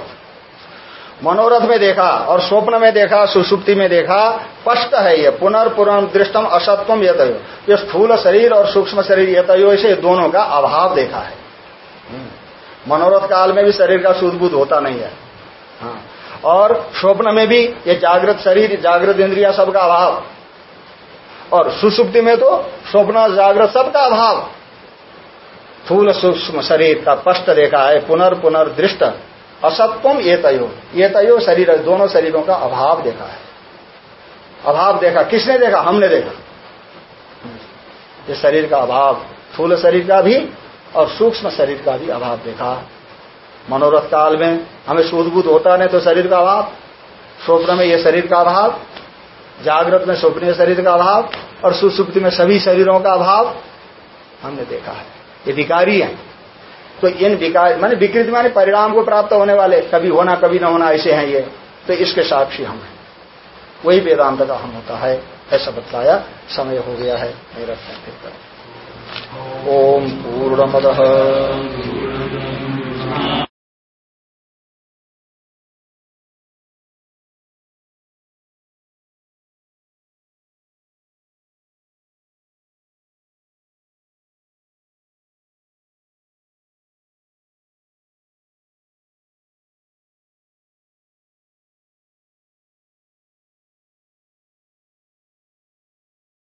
मनोरथ में देखा और स्वप्न में देखा, सुसुप्ति में देखा, स्पष्ट है ये पुनर्पुनर् दृष्टम असत्वम यतयो। ये स्थूल शरीर और सूक्ष्म शरीर ये यतयो से दोनों का अभाव देखा है। हम्म। मनोरथ काल में भी शरीर का सुदबुद होता नहीं है। हाँ। और स्वप्न में भी ये जागृत शरीर, जागृत इंद्रिया सबका अभाव। और सुसुप्ति में तो स्वप्न जागृत सबका अभाव। थूल सूक्ष्म शरीर का स्पष्ट देखा है पुनर्पुनर्दृष्ट असत्वम ये तयो ये तयो शरीर, दोनों शरीरों का अभाव देखा है। अभाव देखा, किसने देखा? हमने देखा। ये शरीर का अभाव थूल शरीर का भी और सूक्ष्म शरीर का भी अभाव देखा। मनोरथ काल में हमें सूदबूत होता नहीं तो शरीर का अभाव, स्वप्न में ये शरीर का अभाव, जागृत में स्वप्न शरीर का अभाव और सुसुप्ति में सभी शरीरों का अभाव हमने देखा है। ये विकारी हैं। तो इन विकार, माने विकृति माने परिणाम को प्राप्त होने वाले, कभी होना, कभी न होना, ऐसे हैं ये। तो इसके साक्षी हम हैं। वही वेदांत का हम होता है, ऐसा बतलाया, समय हो गया है, मेरा ओम पूर्ण